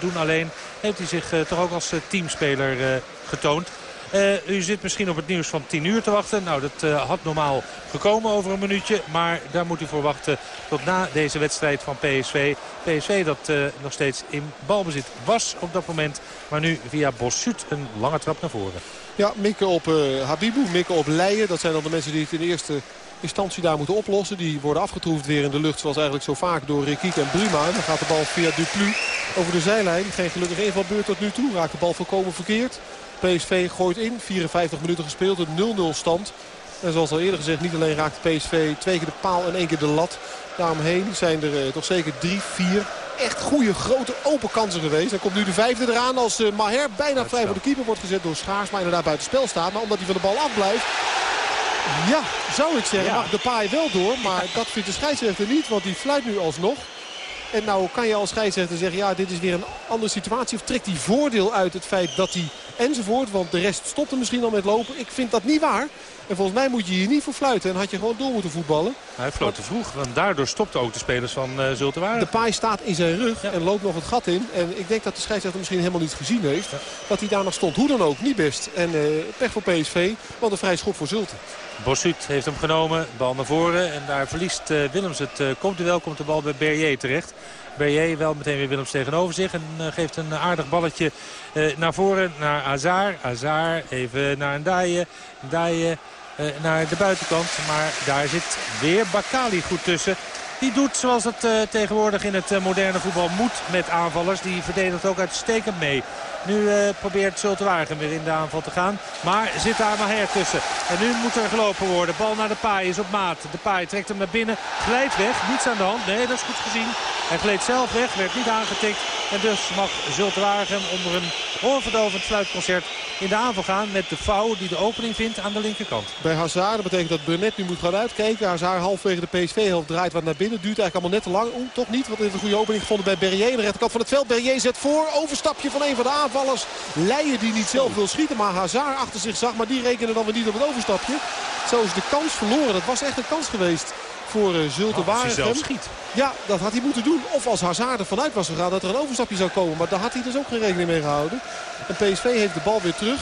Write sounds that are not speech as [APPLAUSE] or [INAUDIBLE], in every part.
doen. Alleen heeft hij zich toch ook als teamspeler getoond. U zit misschien op het nieuws van 10 uur te wachten. Nou, dat had normaal gekomen over een minuutje. Maar daar moet u voor wachten tot na deze wedstrijd van PSV. PSV dat nog steeds in balbezit was op dat moment. Maar nu via Bossut een lange trap naar voren. Ja, mikken op Habibu, mikken op Leijen. Dat zijn dan de mensen die het in eerste instantie daar moeten oplossen. Die worden afgetroefd weer in de lucht zoals eigenlijk zo vaak door Rikiek en Bruma. dan gaat de bal via Duplu over de zijlijn. Geen gelukkige invalbeurt tot nu toe. Raakt de bal volkomen verkeerd. PSV gooit in. 54 minuten gespeeld. Een 0-0 stand. En zoals al eerder gezegd, niet alleen raakt PSV twee keer de paal en één keer de lat. Daaromheen zijn er uh, toch zeker drie, vier echt goede grote open kansen geweest. Dan komt nu de vijfde eraan als uh, Maher bijna vrij voor de keeper wordt gezet door Schaars. Maar inderdaad buiten spel staat. Maar omdat hij van de bal afblijft. Ja, zou ik zeggen, mag de paai wel door. Maar dat vindt de scheidsrechter niet, want die fluit nu alsnog. En nou kan je als scheidsrechter zeggen, ja dit is weer een andere situatie. Of trekt hij voordeel uit het feit dat hij enzovoort. Want de rest stopte misschien al met lopen. Ik vind dat niet waar. En volgens mij moet je hier niet voor fluiten. En had je gewoon door moeten voetballen. Hij floot te vroeg. Want daardoor stopten ook de spelers van uh, Zultewaarden. De paai staat in zijn rug en loopt nog het gat in. En ik denk dat de scheidsrechter misschien helemaal niet gezien heeft. Dat hij daar nog stond. Hoe dan ook, niet best. En uh, pech voor PSV. Want een vrij schop voor Zulte. Bossut heeft hem genomen. Bal naar voren. En daar verliest uh, Willems het. komt u wel, komt de bal bij Berrier terecht. Berrier wel meteen weer Willems tegenover zich. En uh, geeft een aardig balletje uh, naar voren naar Azar. Azar even naar Ndaye. Ndaye uh, naar de buitenkant. Maar daar zit weer Bakali goed tussen. Die doet zoals het uh, tegenwoordig in het uh, moderne voetbal moet met aanvallers. Die verdedigt ook uitstekend mee. Nu probeert Zultewagen weer in de aanval te gaan. Maar zit daar Maher tussen. En nu moet er gelopen worden. Bal naar de paai is op maat. De paai trekt hem naar binnen. Glijdt weg. Niets aan de hand. Nee, dat is goed gezien. Hij gleed zelf weg. Werd niet aangetikt. En dus mag Zultewagen onder een oorverdovend fluitconcert in de aanval gaan. Met de vouw die de opening vindt aan de linkerkant. Bij Hazard. Dat betekent dat Burnett nu moet gaan uitkijken. Hazard halfwege de PSV-helft draait wat naar binnen. Duurt eigenlijk allemaal net te lang. Oeh, toch niet. Want heeft een goede opening gevonden bij Berrier. De rechterkant van het veld. Berrier zet voor. Overstapje van een van de aanvallers. Leijen die niet zelf wil schieten. Maar Hazard achter zich zag. Maar die rekenen dan weer niet op het overstapje. Zo is de kans verloren. Dat was echt een kans geweest voor uh, Zulte Waregem. schiet. Ja, dat had hij moeten doen. Of als Hazard er vanuit was gegaan dat er een overstapje zou komen. Maar daar had hij dus ook geen rekening mee gehouden. En PSV heeft de bal weer terug.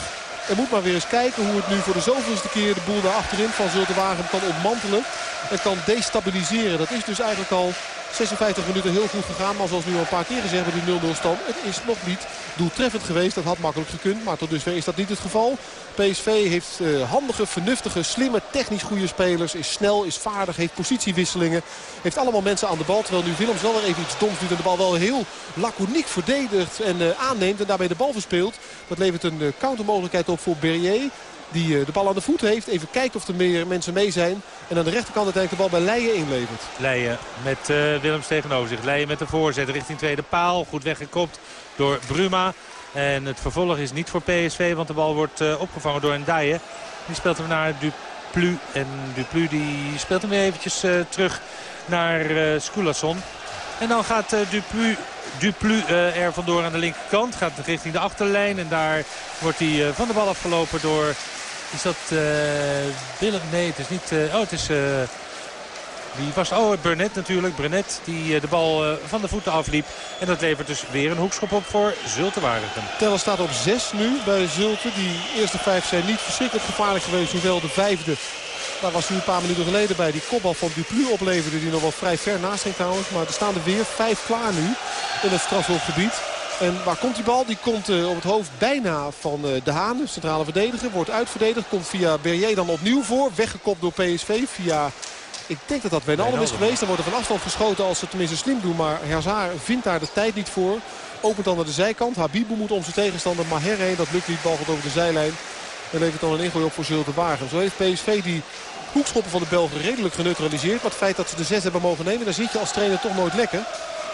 En moet maar weer eens kijken hoe het nu voor de zoveelste keer de boel daar achterin van Zulte Waregem kan ontmantelen. En kan destabiliseren. Dat is dus eigenlijk al 56 minuten heel goed gegaan. Maar zoals nu al een paar keer gezegd met die 0-0 stand. Het is nog niet doeltreffend geweest. Dat had makkelijk gekund. Maar tot dusver is dat niet het geval. PSV heeft uh, handige, vernuftige, slimme, technisch goede spelers. Is snel, is vaardig, heeft positiewisselingen. Heeft allemaal mensen aan de bal. Terwijl nu Willems wel weer even iets doms doet. En de bal wel heel laconiek verdedigt en uh, aanneemt. En daarbij de bal verspeelt. Dat levert een uh, countermogelijkheid op voor Berrier. Die de bal aan de voet heeft. Even kijken of er meer mensen mee zijn. En aan de rechterkant uiteindelijk de bal bij Leijen inlevert. Leijen met Willems tegenover zich. Leijen met de voorzet richting tweede paal. Goed weggekopt door Bruma. En het vervolg is niet voor PSV, want de bal wordt uh, opgevangen door Ndiaye. Die speelt hem naar Duplu. En Duplu die speelt hem weer eventjes uh, terug naar uh. En dan gaat Duplu, Duplu er vandoor aan de linkerkant. Gaat richting de achterlijn. En daar wordt hij van de bal afgelopen door... Is dat Willem? Nee, het is niet... oh, het is... Die was, oh, Burnett natuurlijk. Burnett die eh, de bal eh, van de voeten afliep. En dat levert dus weer een hoekschop op voor Zulte Waregem. Teller staat op 6 nu bij Zulte. Die eerste vijf zijn niet verschrikkelijk gevaarlijk geweest. Hoewel de vijfde, daar was hij een paar minuten geleden bij. Die kopbal van Duplu opleverde. Die nog wel vrij ver naast ging trouwens. Maar er staan er weer vijf klaar nu in het strafhofgebied. En waar komt die bal? Die komt uh, op het hoofd bijna van uh, De Haan, centrale verdediger. Wordt uitverdedigd, komt via Berrier dan opnieuw voor. Weggekopt door PSV via ik denk dat dat Wijnaldum is geweest. Dan wordt er van afstand geschoten als ze tenminste slim doen. Maar Hazard vindt daar de tijd niet voor. Opent dan naar de zijkant. Habibu moet om zijn tegenstander Maher heen. Dat lukt niet. Bal gaat over de zijlijn. En levert dan een ingooi op voor Zulte Wagen. Zo heeft PSV die hoekschoppen van de Belgen redelijk geneutraliseerd. Maar het feit dat ze de zes hebben mogen nemen, daar zit je als trainer toch nooit lekker.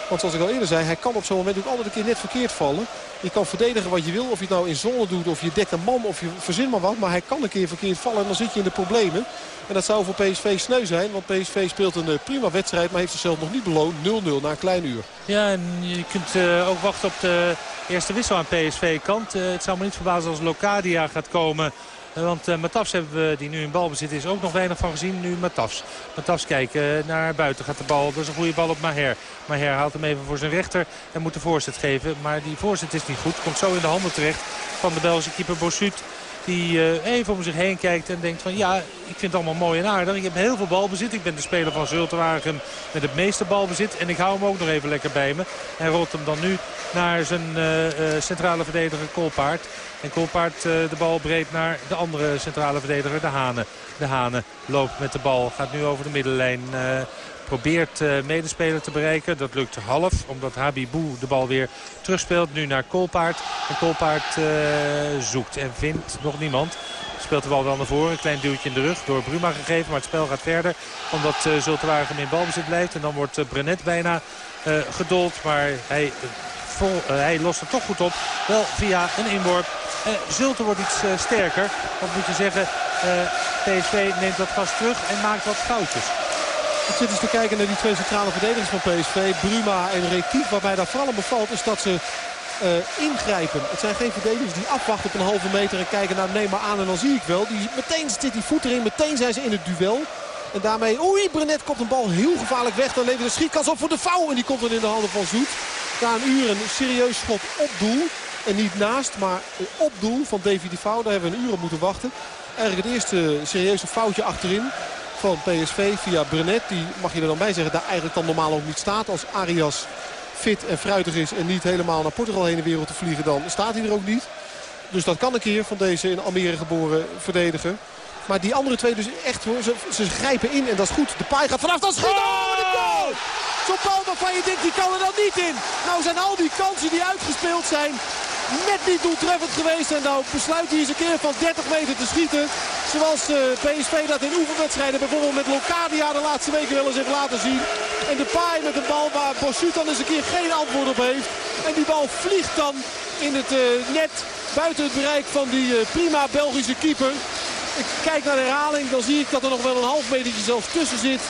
Want zoals ik al eerder zei, hij kan op zo'n moment ook altijd een keer net verkeerd vallen. Je kan verdedigen wat je wil. Of je het nou in zone doet, of je dekt een man, of je verzin maar wat. Maar hij kan een keer verkeerd vallen en dan zit je in de problemen. En dat zou voor PSV sneu zijn. Want PSV speelt een eh, prima wedstrijd, maar heeft zichzelf nog niet beloond. 0-0 na een klein uur. Ja, en je kunt uh, ook wachten op de eerste wissel aan PSV-kant. Uh, het zou me niet verbazen als Locadia gaat komen Want uh, Matafs hebben we, die nu in balbezit is, ook nog weinig van gezien. Nu Matafs. Matafs kijken naar buiten gaat de bal. Dat is een goede bal op Maher. Maher haalt hem even voor zijn rechter en moet de voorzet geven. Maar die voorzet is niet goed. Komt zo in de handen terecht van de Belgische keeper Bossut. Die even om zich heen kijkt en denkt van ja, ik vind het allemaal mooi en aardig. Ik heb heel veel balbezit. Ik ben de speler van Zultenwagen met het meeste balbezit. En ik hou hem ook nog even lekker bij me. En rolt hem dan nu naar zijn centrale verdediger Kolpaard. En Kolpaard de bal breed naar de andere centrale verdediger, de Hane. De Hane loopt met de bal, gaat nu over de middenlijn probeert uh, medespeler te bereiken. Dat lukt half, omdat Habibou de bal weer terugspeelt. Nu naar Kolpaard. En Kolpaard uh, zoekt en vindt nog niemand. Speelt de bal wel naar voren. Een klein duwtje in de rug door Bruma gegeven. Maar het spel gaat verder. Omdat Zultewagen in balbezit blijft. En dan wordt Brenet bijna gedold. Maar hij, hij lost er toch goed op. Wel via een inworp. Zulte wordt iets sterker. Wat moet je zeggen. PSV neemt dat gas terug en maakt wat foutjes. Ik zit eens te kijken naar die twee centrale verdedigers van PSV. Bruma en Rekief. Waarbij daar vooral bevalt is dat ze ingrijpen. Het zijn geen verdedigers die afwachten op een halve meter en kijken naar neem maar aan en dan zie ik wel. Die, meteen zit die voet erin, meteen zijn ze in het duel. En daarmee, oei, Brenet komt een bal heel gevaarlijk weg. Dan levert de schietkans op voor de vouw. En die komt dan in de handen van Zoet. Na een uur een serieus schot op doel. En niet naast, maar op doel van Davy de Vouw. Daar hebben we een uur op moeten wachten. Eigenlijk het eerste serieuze foutje achterin van PSV via Brenet. Die mag je er dan bij zeggen daar eigenlijk dan normaal ook niet staat. Als Arias fit en fruitig is en niet helemaal naar Portugal heen en wereld te vliegen dan staat hij er ook niet. Dus dat kan een keer van deze in Almere geboren verdediger. Maar die andere twee dus echt hoor, ze, ze grijpen in en dat is goed. De paai gaat vanaf, dan schiet oh, de goal! Zo'n bal waarvan je denkt, die kan er dan niet in. Nou zijn al die kansen die uitgespeeld zijn net niet doeltreffend geweest. En nou besluit hij eens een keer van 30 meter te schieten. Zoals eh, PSV dat in oefenwedstrijden bijvoorbeeld met Locadia de laatste weken wel eens heeft laten zien. En de paai met een bal waar Bossut dan eens een keer geen antwoord op heeft. En die bal vliegt dan in het uh, net buiten het bereik van die uh, prima Belgische keeper. Ik kijk naar de herhaling, dan zie ik dat er nog wel een half metertje zelfs tussen zit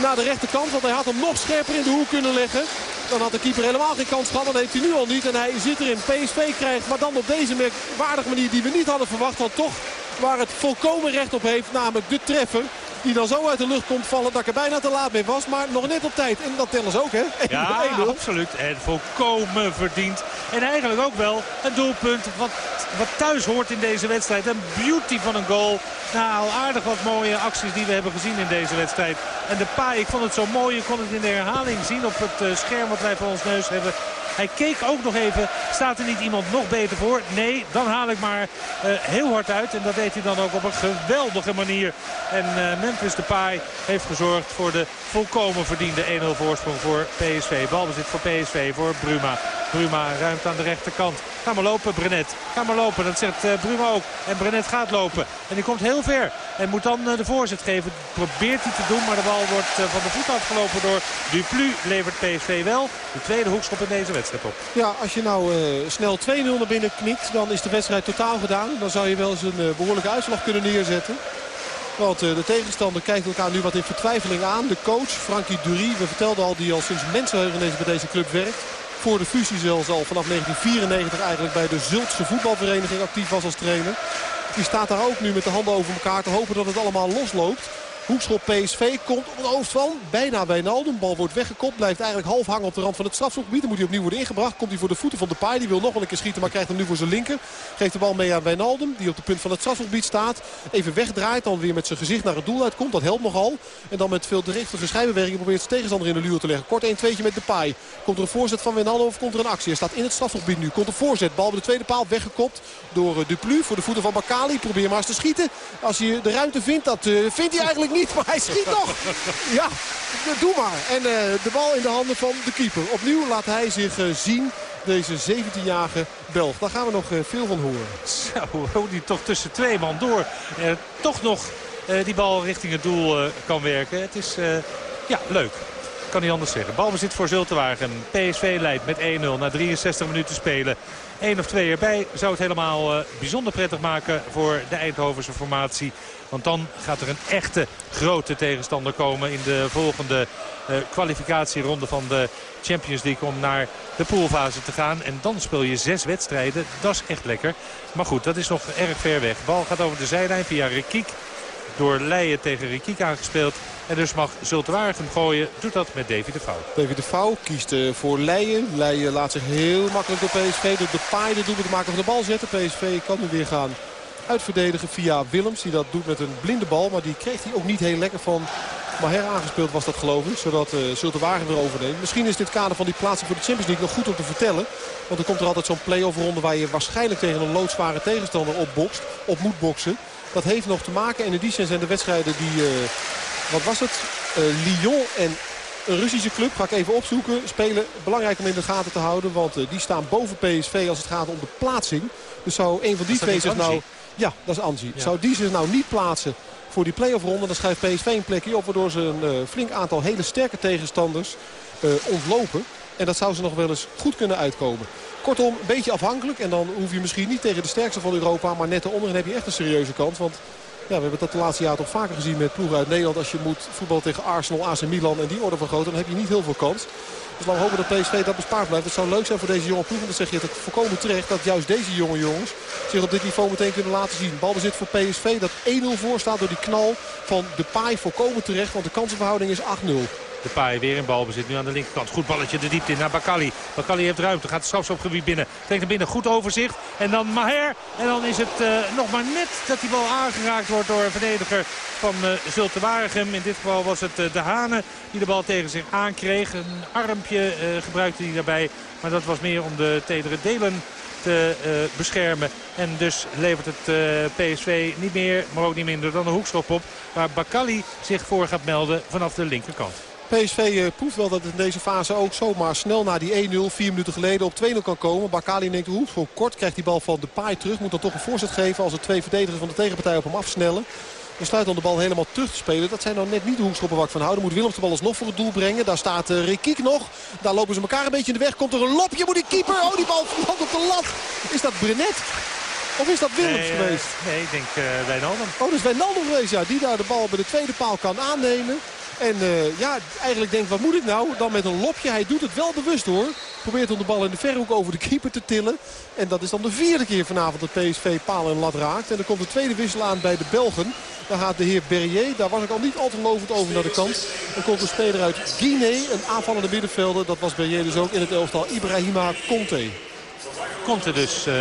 naar de rechterkant. Want hij had hem nog scherper in de hoek kunnen leggen. Dan had de keeper helemaal geen kans gehad. Dat heeft hij nu al niet. En hij zit erin. PSV krijgt, maar dan op deze merkwaardige manier die we niet hadden verwacht. Want toch waar het volkomen recht op heeft. Namelijk de treffer. Die dan zo uit de lucht komt vallen dat ik er bijna te laat mee was. Maar nog net op tijd. En dat tellen ze ook, hè? Ja, [LAUGHS] absoluut. En volkomen verdiend. En eigenlijk ook wel een doelpunt wat, wat thuis hoort in deze wedstrijd. Een beauty van een goal. Nou, al aardig wat mooie acties die we hebben gezien in deze wedstrijd. En de paai, ik vond het zo mooi. Je kon het in de herhaling zien op het eh, scherm wat wij voor ons neus hebben. Hij keek ook nog even, staat er niet iemand nog beter voor? Nee, dan haal ik maar uh, heel hard uit. En dat deed hij dan ook op een geweldige manier. En uh, Memphis Depay heeft gezorgd voor de volkomen verdiende 1-0 voorsprong voor PSV. Balbezit voor PSV, voor Bruma. Bruma ruimt aan de rechterkant. Ga maar lopen, Brenet. Ga maar lopen, dat zegt uh, ook. En Brenet gaat lopen. En die komt heel ver. En moet dan uh, de voorzet geven. Probeert hij te doen, maar de bal wordt uh, van de voet afgelopen door Duplu. Levert PSV wel de tweede hoekschop in deze wedstrijd op. Ja, als je nou snel 2-0 naar binnen knikt, dan is de wedstrijd totaal gedaan. Dan zou je wel eens een behoorlijke uitslag kunnen neerzetten. Want de tegenstander kijkt elkaar nu wat in vertwijfeling aan. De coach, Frankie Dury, we vertelden al, die al sinds mensenheugenis bij deze club werkt voor de fusie zelfs al vanaf 1994 eigenlijk bij de Zultse voetbalvereniging actief was als trainer. Die staat daar ook nu met de handen over elkaar te hopen dat het allemaal losloopt. Hoekschop PSV komt op het hoofd van. Bijna Wijnaldum. Bal wordt weggekopt. Blijft eigenlijk half hangen op de rand van het strafschopgebied. Dan moet hij opnieuw worden ingebracht. Komt hij voor de voeten van de paai. Die wil nog wel een keer schieten. Maar krijgt hem nu voor zijn linker. Geeft de bal mee aan Wijnaldum. Die op de punt van het strafschopgebied staat. Even wegdraait. Dan weer met zijn gezicht naar het doel uitkomt. Dat helpt nogal. En dan met veel richtige schijnbewerking probeert zijn tegenstander in de luur te leggen. Kort 1-2'tje met de paai. Komt er een voorzet van Wijnaldum of komt er een actie? Hij staat in het strafschopgebied nu. Komt een voorzet. Bal bij de tweede paal weggekopt door eh, Duplu. Voor de voeten van Bakali. Probeer maar eens te schieten. Als hij de ruimte vindt. Dat uh, vindt hij eigenlijk niet. Maar hij schiet toch. Ja, doe maar. En uh, de bal in de handen van de keeper. Opnieuw laat hij zich uh, zien. Deze 17-jarige Belg. Daar gaan we nog uh, veel van horen. Zo, die toch tussen twee man door. toch nog die bal richting het doel kan werken. Het is ja, leuk. Kan niet anders zeggen. Balbezit voor Zultewagen. PSV leidt met 1-0 na 63 minuten spelen. 1 of 2 erbij zou het helemaal uh, bijzonder prettig maken voor de Eindhovense formatie. Want dan gaat er een echte grote tegenstander komen in de volgende uh, kwalificatieronde van de Champions League om naar de poolfase te gaan. En dan speel je zes wedstrijden. Dat is echt lekker. Maar goed, dat is nog erg ver weg. Bal gaat over de zijlijn via Rekiek. Door Leijen tegen Rekiek aangespeeld. En dus mag Zultewaardigem gooien. Doet dat met David de Vouw. David de Vouw kiest uh, voor Leijen. Leijen laat zich heel makkelijk door PSV. Door de paai de doelpunt maken van de bal zetten. PSV kan nu weer gaan uitverdedigen via Willems. Die dat doet met een blinde bal. Maar die kreeg hij ook niet heel lekker van Maher aangespeeld was dat geloof ik. Zodat uh, Zulte Wagen weer overneemt. Misschien is dit kader van die plaatsing voor de Champions League nog goed om te vertellen. Want er komt er altijd zo'n play-off ronde waar je waarschijnlijk tegen een loodzware tegenstander op, bokst, op moet boksen. Dat heeft nog te maken. En in die zin zijn de wedstrijden die... Uh, wat was het? Uh, Lyon en een Russische club, ga ik even opzoeken, spelen. Belangrijk om in de gaten te houden, want uh, die staan boven PSV als het gaat om de plaatsing. Dus zou een van die twee zich nou... Ja, dat is Anzi. Ja. Zou die zich nou niet plaatsen voor die play-off ronde. Dan schrijft PSV een plekje op waardoor ze een uh, flink aantal hele sterke tegenstanders uh, ontlopen. En dat zou ze nog wel eens goed kunnen uitkomen. Kortom, een beetje afhankelijk. En dan hoef je misschien niet tegen de sterkste van Europa. Maar net eronder heb je echt een serieuze kans. Want ja, we hebben dat de laatste jaar toch vaker gezien met ploegen uit Nederland. Als je moet voetballen tegen Arsenal, AC Milan en die orde van grootte. Dan heb je niet heel veel kans. Dus we hopen dat PSV dat bespaard blijft. Het zou leuk zijn voor deze jonge ploeg. Dan zeg je het voorkomen terecht dat juist deze jonge jongens zich op dit niveau meteen kunnen laten zien. Balbezit voor PSV dat 1-0 voor staat door die knal van de paai voorkomen terecht. Want de kansenverhouding is 8-0. De paai weer in balbezit. Nu aan de linkerkant. Goed balletje de diepte in naar Bakali. Bakali heeft ruimte. Gaat het strafschopgebied binnen. Trekt naar binnen. Goed overzicht. En dan Maher. En dan is het uh, nog maar net dat die bal aangeraakt wordt door een verdediger van uh, Zulte Waregem. In dit geval was het uh, De Hane die de bal tegen zich aankreeg. Een armpje gebruikte hij daarbij. Maar dat was meer om de tedere delen te beschermen. En dus levert het PSV niet meer, maar ook niet minder dan een hoekschop op. Waar Bakali zich voor gaat melden vanaf de linkerkant. PSV uh, proeft wel dat het in deze fase ook zomaar snel naar die 1-0 vier minuten geleden op 2-0 kan komen. Bakali neemt de hoekschop kort, krijgt die bal van de paai terug. Moet dan toch een voorzet geven als er twee verdedigers van de tegenpartij op hem afsnellen. Dan sluit dan de bal helemaal terug te spelen. Dat zijn nou net niet de hoekschoppen waar ik van hou. Dan moet Willems de bal alsnog voor het doel brengen. Daar staat uh, Rikiek nog. Daar lopen ze elkaar een beetje in de weg. Komt er een lopje. Moet die keeper. Oh, die bal valt op de lat. Is dat Brenet? Of is dat Willems nee, geweest? Uh, nee, ik denk uh, Wijnaldum. Oh, dat is Wijnaldum geweest, ja. Die daar de bal bij de tweede paal kan aannemen. En uh, ja, eigenlijk denkt, wat moet ik nou? Dan met een lopje. Hij doet het wel bewust hoor. Probeert om de bal in de verhoek over de keeper te tillen. En dat is dan de vierde keer vanavond dat PSV paal en lat raakt. En er komt de tweede wissel aan bij de Belgen. Daar gaat de heer Berrier. Daar was ik al niet al te lovend over naar de kant. Dan komt een speler uit Guinea. Een aanvallende middenvelder. Dat was Berrier dus ook in het elftal. Ibrahima Conte. Conte dus... Uh...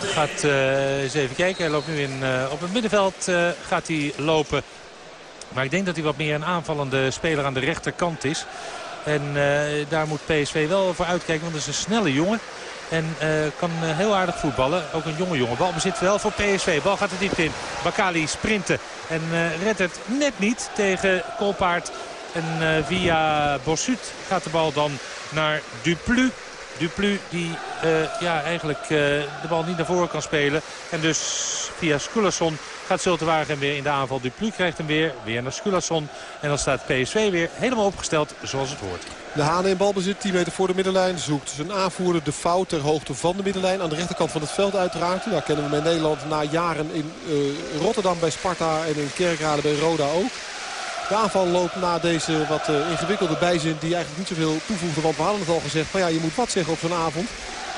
Gaat uh, eens even kijken. Hij loopt nu in, op het middenveld. Gaat hij lopen. Maar ik denk dat hij wat meer een aanvallende speler aan de rechterkant is. En uh, daar moet PSV wel voor uitkijken. Want het is een snelle jongen. En uh, kan uh, heel aardig voetballen. Ook een jonge jongen. Bal bezit wel voor PSV. Bal gaat er diepte in. Bakali sprinten. En redt het net niet tegen Kolpaard. En via Bossut gaat de bal dan naar Duplu. Duplu die ja, eigenlijk de bal niet naar voren kan spelen. En dus via Skulason gaat Zultewagen weer in de aanval. Duplu krijgt hem weer. Weer naar Skulason. En dan staat PSV weer helemaal opgesteld zoals het hoort. De Haan in balbezit, 10 meter voor de middenlijn. Zoekt zijn aanvoerder de fout ter hoogte van de middenlijn. Aan de rechterkant van het veld uiteraard. Daar kennen we in Nederland na jaren in uh, Rotterdam bij Sparta en in Kerkrade bij Roda ook. De aanval loopt na deze wat uh, ingewikkelde bijzin die eigenlijk niet zoveel toevoegde. Want we hadden het al gezegd, maar ja, je moet wat zeggen op zo'n avond.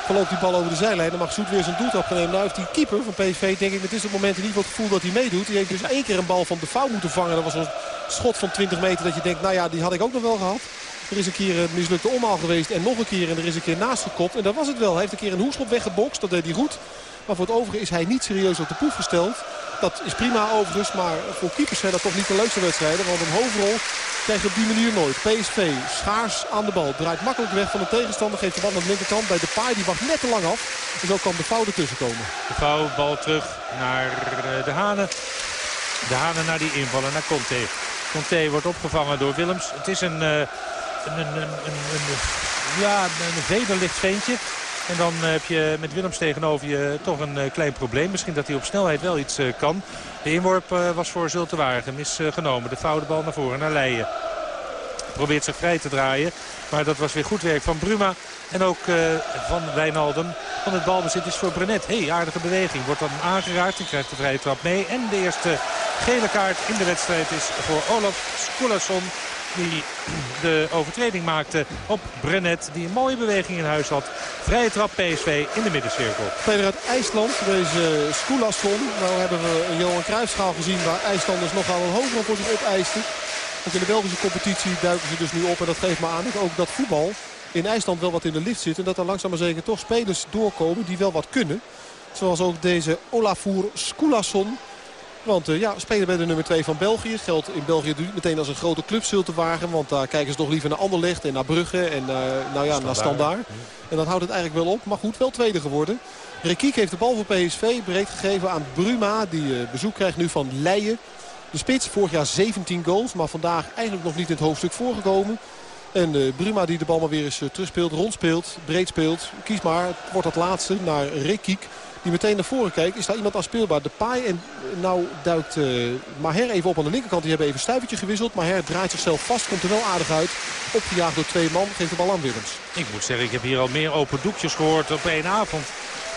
Verloopt die bal over de zijlijn. Dan mag Zoet weer zijn doeltrap gaan nemen. Nou heeft die keeper van PSV, denk ik, het is moment in ieder geval het gevoel dat hij meedoet. Die heeft dus één keer een bal van de fout moeten vangen. Dat was een schot van 20 meter dat je denkt, nou ja, die had ik ook nog wel gehad. Er is een keer een mislukte omhaal geweest en nog een keer en er is een keer naast gekopt. En dat was het wel. Hij heeft een keer een hoekschop weggebokst. Dat deed hij goed. Maar voor het overige is hij niet serieus op de proef gesteld. Dat is prima overigens, maar voor keepers zijn dat toch niet de leukste wedstrijden. Want een hoofdrol krijg je op die manier nooit. PSV schaars aan de bal. Draait makkelijk weg van de tegenstander. Geeft de bal aan de linkerkant bij de paai. Die wacht net te lang af. En zo kan de fout ertussen komen. De fout, bal terug naar de Hanen. De Hanen naar die invallen, naar Conte. Conte wordt opgevangen door Willems. Het is een, een, een, een, een ja, een vederlicht veentje. En dan heb je met Willems tegenover je toch een klein probleem. Misschien dat hij op snelheid wel iets kan. De inworp was voor Zultewaardigem is genomen. De foute bal naar voren naar Leijen. probeert zich vrij te draaien. Maar dat was weer goed werk van Bruma. En ook van Wijnaldum. Van het balbezit is voor Brenet. hey, aardige beweging. Wordt dan aangeraakt. Hij krijgt de vrije trap mee. En de eerste gele kaart in de wedstrijd is voor Olaf Skulason. Die de overtreding maakte op Brenet. Die een mooie beweging in huis had. Vrije trap PSV in de middencirkel. Speler uit IJsland, deze Skulason. Nou hebben we een Johan Cruijffschaal gezien waar IJslanders nogal een hoger voor zich opeisten. Ook in de Belgische competitie duiken ze dus nu op. En dat geeft me aan dat ook dat voetbal in IJsland wel wat in de lift zit. En dat er langzaam maar zeker toch spelers doorkomen die wel wat kunnen. Zoals ook deze Olafur Skulason. Want uh, ja, spelen bij de nummer 2 van België. Geldt in België meteen als een grote club wagen. Want daar kijken ze toch liever naar Anderlecht en naar Brugge en uh, nou ja, naar Standaard. En dat houdt het eigenlijk wel op. Maar goed, wel tweede geworden. Rekiek heeft de bal voor PSV breed gegeven aan Bruma. Die uh, bezoek krijgt nu van Leijen. De spits, vorig jaar 17 goals. Maar vandaag eigenlijk nog niet in het hoofdstuk voorgekomen. En uh, Bruma die de bal maar weer eens uh, terugspeelt, rondspeelt, breed speelt. Kies maar, wordt dat laatste naar Rekiek. Die meteen naar voren kijkt. Is daar iemand aan speelbaar? De paai. En nou duikt uh, Maher even op aan de linkerkant. Die hebben even stuivertje gewisseld. Maher draait zichzelf vast. Komt er wel aardig uit. Opgejaagd door twee man. Geeft de bal aan Willems. Ik moet zeggen, ik heb hier al meer open doekjes gehoord op één avond.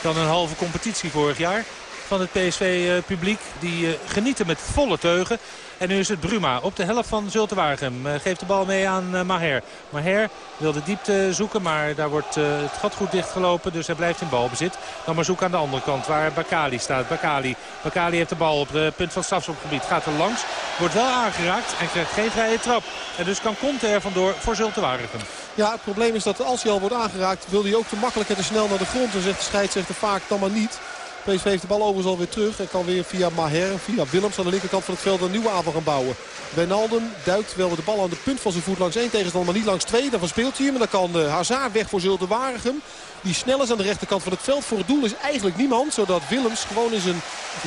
Dan een halve competitie vorig jaar van het PSV-publiek. Die genieten met volle teugen. En nu is het Bruma op de helft van Zulte Waregem. Eh, geeft de bal mee aan eh, Maher. Maher wil de diepte zoeken, maar daar wordt eh, het gat goed dichtgelopen. Dus hij blijft in balbezit. Dan maar zoeken aan de andere kant waar Bakali staat. Bakali, Bakali heeft de bal op de punt van strafschopgebied. Gaat er langs, wordt wel aangeraakt en krijgt geen vrije trap. En dus kan Conte er vandoor voor Zulte Waregem. Ja, het probleem is dat als hij al wordt aangeraakt... wil hij ook te makkelijk en te snel naar de grond. En zegt de scheidsrechter vaak dan maar niet. PSV heeft de bal overigens alweer terug. En kan weer via Maher via Willems aan de linkerkant van het veld een nieuwe aanval gaan bouwen. Wijnaldum duikt wel de bal aan de punt van zijn voet langs één tegenstander, maar niet langs twee. Dan verspeelt hij en dan kan eh, Hazard weg voor Zulte Waregem. Die snel is aan de rechterkant van het veld. Voor het doel is eigenlijk niemand. Zodat Willems gewoon in zijn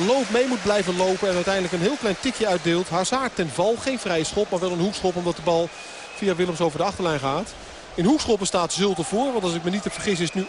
loop mee moet blijven lopen. En uiteindelijk een heel klein tikje uitdeelt. Hazard ten val. Geen vrije schop, maar wel een hoekschop omdat de bal via Willems over de achterlijn gaat. In hoekschoppen staat Zulte voor. Want als ik me niet heb vergis is het nu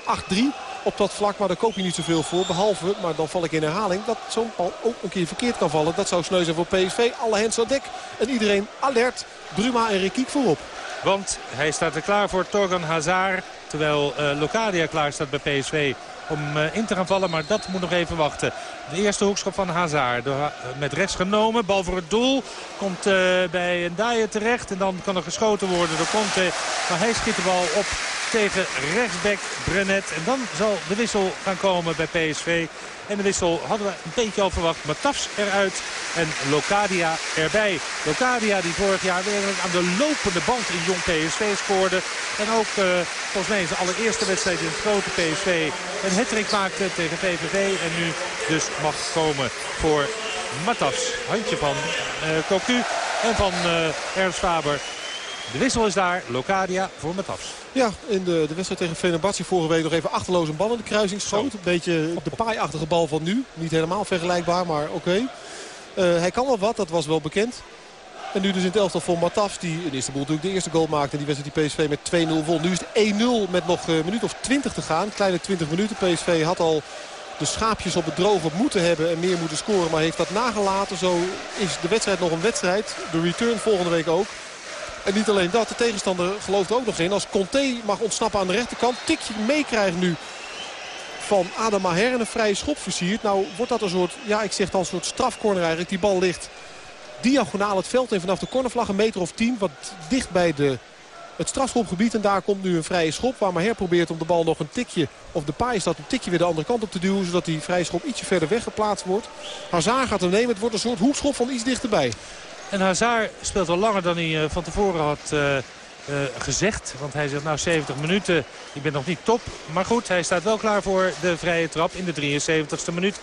8-3 op dat vlak. Maar daar koop je niet zoveel voor. Behalve, maar dan val ik in herhaling, dat zo'n bal ook een keer verkeerd kan vallen. Dat zou sneu zijn voor PSV. Alle hens aan dek. En iedereen alert. Bruma en Rikiek voorop. Want hij staat er klaar voor Torgan Hazard. Terwijl uh, Locadia klaar staat bij PSV om uh, in te gaan vallen. Maar dat moet nog even wachten. De eerste hoekschop van Hazard. Door, uh, met rechts genomen. Bal voor het doel. Komt bij Daaien terecht. En dan kan er geschoten worden door Conte. Maar hij schiet de bal op tegen rechtsback Brenet. En dan zal de wissel gaan komen bij PSV. En de wissel hadden we een beetje al verwacht. Matafs eruit en Locadia erbij. Locadia die vorig jaar weer aan de lopende band in jong PSV scoorde. En ook uh, volgens mij in zijn allereerste wedstrijd in het grote PSV een hattrick maakte tegen VVV. En nu dus mag komen voor Matafs. Handje van uh, Cocu en van uh, Ernst Faber. De wissel is daar. Locadia voor Matafs. Ja, in de, de wedstrijd tegen Fenerbahce vorige week nog even achterloos een bal in de kruising schoot. Een beetje de paaiachtige bal van nu. Niet helemaal vergelijkbaar, maar oké. Okay. Uh, hij kan wel wat, dat was wel bekend. En nu dus in het elftal voor Matafs, die in Istanbul natuurlijk de eerste goal maakte. En die wedstrijd die PSV met 2-0 won. Nu is het 1-0 met nog een minuut of 20 te gaan. Kleine 20 minuten. PSV had al de schaapjes op het droge moeten hebben en meer moeten scoren. Maar heeft dat nagelaten. Zo is de wedstrijd nog een wedstrijd. De return volgende week ook. En niet alleen dat, de tegenstander gelooft ook nog in. Als Conte mag ontsnappen aan de rechterkant, tikje meekrijgt nu van Adam Maher en een vrije schop versiert. Nou wordt dat een soort, ja ik zeg dan een soort strafcorner eigenlijk. Die bal ligt diagonaal het veld en vanaf de cornervlag een meter of tien. Wat dicht bij de, het strafschopgebied. En daar komt nu een vrije schop waar Maher probeert om de bal nog een tikje, of de paai staat een tikje weer de andere kant op te duwen. Zodat die vrije schop ietsje verder weggeplaatst wordt. Hazard gaat hem nemen. Het wordt een soort hoekschop van iets dichterbij. En Hazard speelt al langer dan hij van tevoren had uh, uh, gezegd. Want hij zegt nou 70 minuten, ik ben nog niet top. Maar goed, hij staat wel klaar voor de vrije trap in de 73ste minuut. 1-0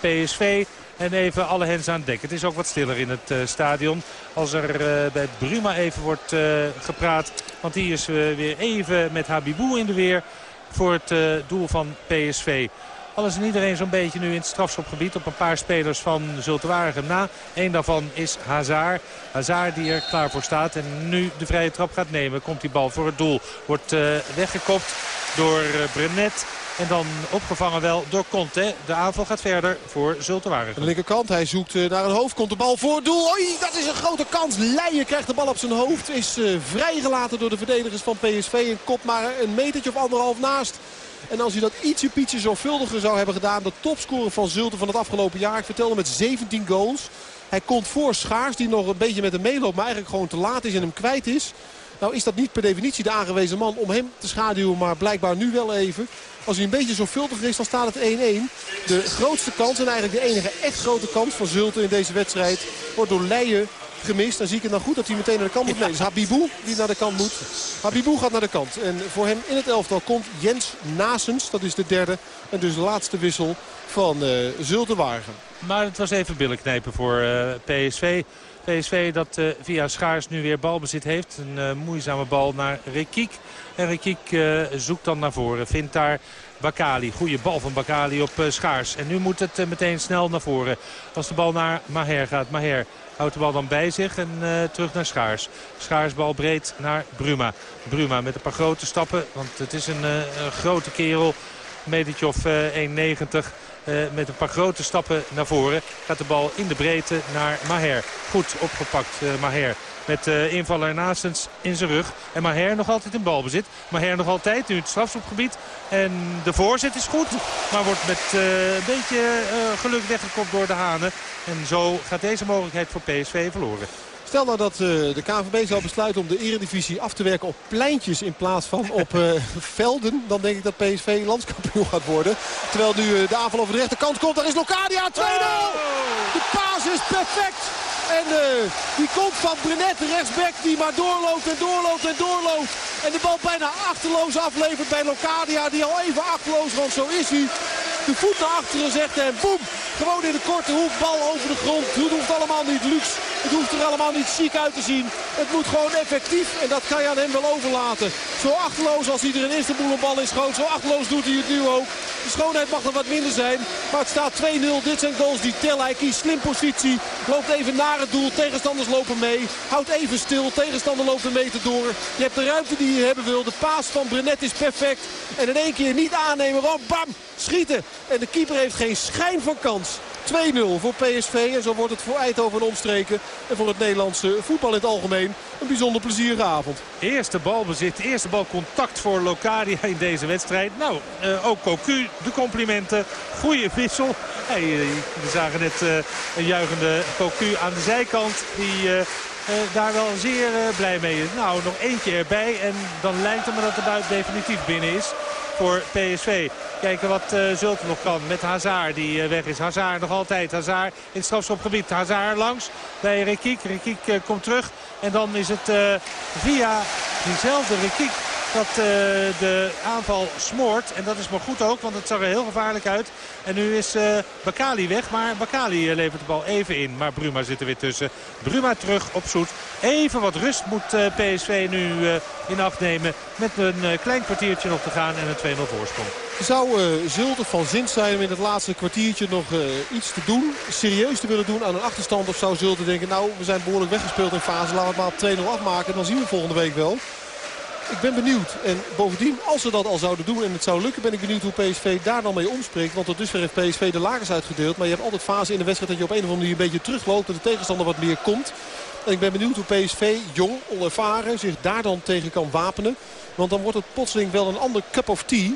PSV. En even alle hens aan dek. Het is ook wat stiller in het stadion. Als er bij Bruma even wordt gepraat. Want die is weer even met Habibou in de weer. Voor het doel van PSV. Alles en iedereen zo'n beetje nu in het strafschopgebied op een paar spelers van Zulte Waregem na. Eén daarvan is Hazard. Hazard die er klaar voor staat en nu de vrije trap gaat nemen. Komt die bal voor het doel. Wordt uh, weggekopt door uh, Brenet. En dan opgevangen wel door Conte. De aanval gaat verder voor Zultewagen. Aan de linkerkant, hij zoekt eh, naar een hoofd. Komt de bal voor het doel. Oei, dat is een grote kans. Leijen krijgt de bal op zijn hoofd. Is vrijgelaten door de verdedigers van PSV. En kop maar een metertje of anderhalf naast. En als hij dat ietsje pietje zorgvuldiger zou hebben gedaan. De topscorer van Zulte van het afgelopen jaar. Ik vertelde met 17 goals. Hij komt voor Schaars die nog een beetje met hem meeloopt. Maar eigenlijk gewoon te laat is en hem kwijt is. Nou is dat niet per definitie de aangewezen man om hem te schaduwen. Maar blijkbaar nu wel even. Als hij een beetje zorgvuldiger is, dan staat het 1-1. De grootste kans en eigenlijk de enige echt grote kans van Zulte in deze wedstrijd... wordt door Leijen gemist. Dan zie ik het dan goed dat hij meteen naar de kant moet. Nee, is Habibou die naar de kant moet. Habibou gaat naar de kant. En voor hem in het elftal komt Jens Nasens. Dat is de derde. En dus de laatste wissel van uh, Zulte Wagen. Maar het was even billenknijpen voor uh, PSV. PSV dat uh, via Schaars nu weer balbezit heeft. Een uh, moeizame bal naar Rekiek. En Rekiek zoekt dan naar voren. Vindt daar Bakali. Goede bal van Bakali op Schaars. En nu moet het meteen snel naar voren. Als de bal naar Maher gaat. Maher houdt de bal dan bij zich en terug naar Schaars. Schaars bal breed naar Bruma. Bruma met een paar grote stappen. Want het is een, grote kerel. Een metertje of 1,90. Uh, met een paar grote stappen naar voren gaat de bal in de breedte naar Maher. Goed opgepakt uh, Maher. Met uh, invaller Naastens in zijn rug. En Maher nog altijd in balbezit. Maher nog altijd nu het strafschopgebied. En de voorzet is goed. Maar wordt met een beetje geluk weggekopt door de Hanen. En zo gaat deze mogelijkheid voor PSV verloren. Stel nou dat uh, de KNVB zou besluiten om de eredivisie af te werken op pleintjes in plaats van op uh, [LAUGHS] velden. Dan denk ik dat PSV landskampioen gaat worden. Terwijl nu uh, de aanval over de rechterkant komt. Daar is Locadia 2-0. De paas is perfect. En die komt van Brenet, de rechtsback, die maar doorloopt en doorloopt en doorloopt. En de bal bijna achterloos aflevert bij Locadia, die al even achterloos, want zo is hij. De voet naar achteren zegt en boem. Gewoon in de korte hoek, bal over de grond. Het hoeft allemaal niet luxe. Het hoeft er allemaal niet chic uit te zien. Het moet gewoon effectief en dat kan je aan hem wel overlaten. Zo achterloos als hij er in Istanbul een bal is schoot. Zo achterloos doet hij het nu ook. De schoonheid mag nog wat minder zijn. Maar het staat 2-0. Dit zijn goals die tellen. Hij kiest slim positie. Loopt even naar het doel. Tegenstanders lopen mee. Houdt even stil. Tegenstander loopt een meter door. Je hebt de ruimte die je hebben wil. De paas van Brenet is perfect. En in één keer niet aannemen. Want bam! Schieten. En de keeper heeft geen schijn van kans. 2-0 voor PSV. En zo wordt het voor Eindhoven omstreken. En voor het Nederlandse voetbal in het algemeen een bijzonder plezierige avond. Eerste balbezit, eerste balcontact voor Locadia [LAUGHS] in deze wedstrijd. Nou, uh, ook Cocu, de complimenten. Goeie wissel. Hey, we zagen net uh, een juichende Cocu aan de zijkant. Die... Daar wel zeer blij mee is. Nou, nog eentje erbij en dan lijkt het me dat de buit definitief binnen is voor PSV. Kijken wat uh, Zulte nog kan met Hazard die uh, weg is. Hazard nog altijd. Hazard in het strafschopgebied. Hazard langs bij Rekiek. Rekiek uh, komt terug. En dan is het via diezelfde Rekiek dat uh, de aanval smoort. En dat is maar goed ook, want het zag er heel gevaarlijk uit. En nu is uh, Bakali weg, maar Bakali levert de bal even in. Maar Bruma zit er weer tussen. Bruma terug op zoet. Even wat rust moet PSV nu in acht nemen. Met een klein kwartiertje nog te gaan en een 2-0 voorsprong. Zou uh, Zulte van zin zijn om in het laatste kwartiertje nog uh, iets te doen? Serieus te willen doen aan een achterstand? Of zou Zulte denken, nou we zijn behoorlijk weggespeeld in fase. Laten we het maar 2-0 afmaken. Dan zien we volgende week wel. Ik ben benieuwd. En bovendien, als ze dat al zouden doen en het zou lukken... ben ik benieuwd hoe PSV daar dan mee omspreekt. Want tot dusver heeft PSV de lagers uitgedeeld. Maar je hebt altijd fase in de wedstrijd dat je op een of andere manier een beetje terugloopt. Dat de tegenstander wat meer komt. En ik ben benieuwd hoe PSV, jong, onervaren, zich daar dan tegen kan wapenen. Want dan wordt het plotseling wel een ander cup of tea.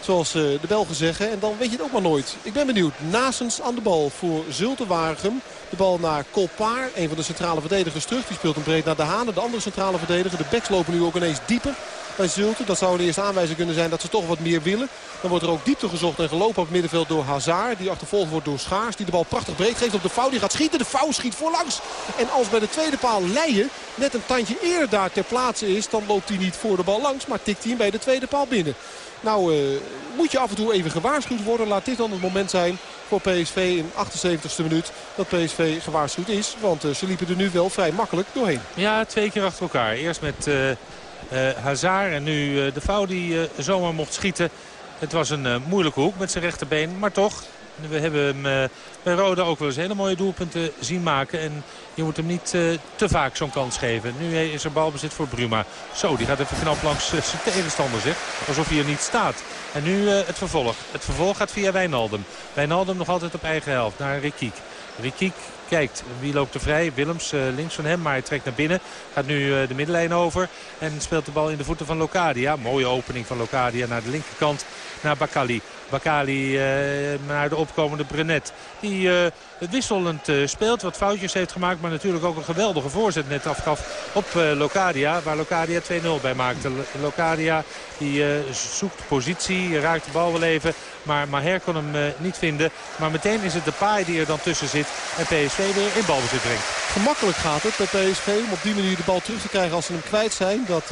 Zoals de Belgen zeggen. En dan weet je het ook maar nooit. Ik ben benieuwd. Nasens aan de bal voor Zulte Waregem. De bal naar Kolpaar. Een van de centrale verdedigers terug. Die speelt hem breed naar De Haan. De andere centrale verdediger. De backs lopen nu ook ineens dieper bij Zulte. Dat zou een eerste aanwijzing kunnen zijn dat ze toch wat meer willen. Dan wordt er ook diepte gezocht en gelopen op het middenveld door Hazard. Die achtervolgd wordt door Schaars. Die de bal prachtig breed geeft op de fout. Die gaat schieten. De fout schiet voorlangs. En als bij de tweede paal Leijen net een tandje eerder daar ter plaatse is... dan loopt hij niet voor de bal langs, maar tikt hij hem bij de tweede paal binnen. Nou, uh, moet je af en toe even gewaarschuwd worden. Laat dit dan het moment zijn voor PSV in 78ste minuut dat PSV gewaarschuwd is. Want uh, ze liepen er nu wel vrij makkelijk doorheen. Ja, twee keer achter elkaar. Eerst met uh, Hazard en nu de fout die zomaar mocht schieten. Het was een moeilijke hoek met zijn rechterbeen, maar toch We hebben hem bij Roda ook wel eens hele mooie doelpunten zien maken. En je moet hem niet te vaak zo'n kans geven. Nu is er balbezit voor Bruma. Zo, die gaat even knap langs zijn tegenstander zeg. Alsof hij er niet staat. En nu het vervolg. Het vervolg gaat via Wijnaldum. Wijnaldum nog altijd op eigen helft naar Rikiek. Rikiek kijkt wie loopt er vrij. Willems links van hem, maar hij trekt naar binnen. Gaat nu de middenlijn over en speelt de bal in de voeten van Locadia. Mooie opening van Locadia naar de linkerkant naar Bakali. Bakali uh, naar de opkomende Brenet. Die wisselend speelt, wat foutjes heeft gemaakt. Maar natuurlijk ook een geweldige voorzet net afgaf op Locadia. Waar Locadia 2-0 bij maakte. Locadia die zoekt positie, raakt de bal wel even. Maar Maher kon hem niet vinden. Maar meteen is het de paai die er dan tussen zit. En PSV weer in balbezit brengt. Gemakkelijk gaat het bij PSV om op die manier de bal terug te krijgen als ze hem kwijt zijn. Dat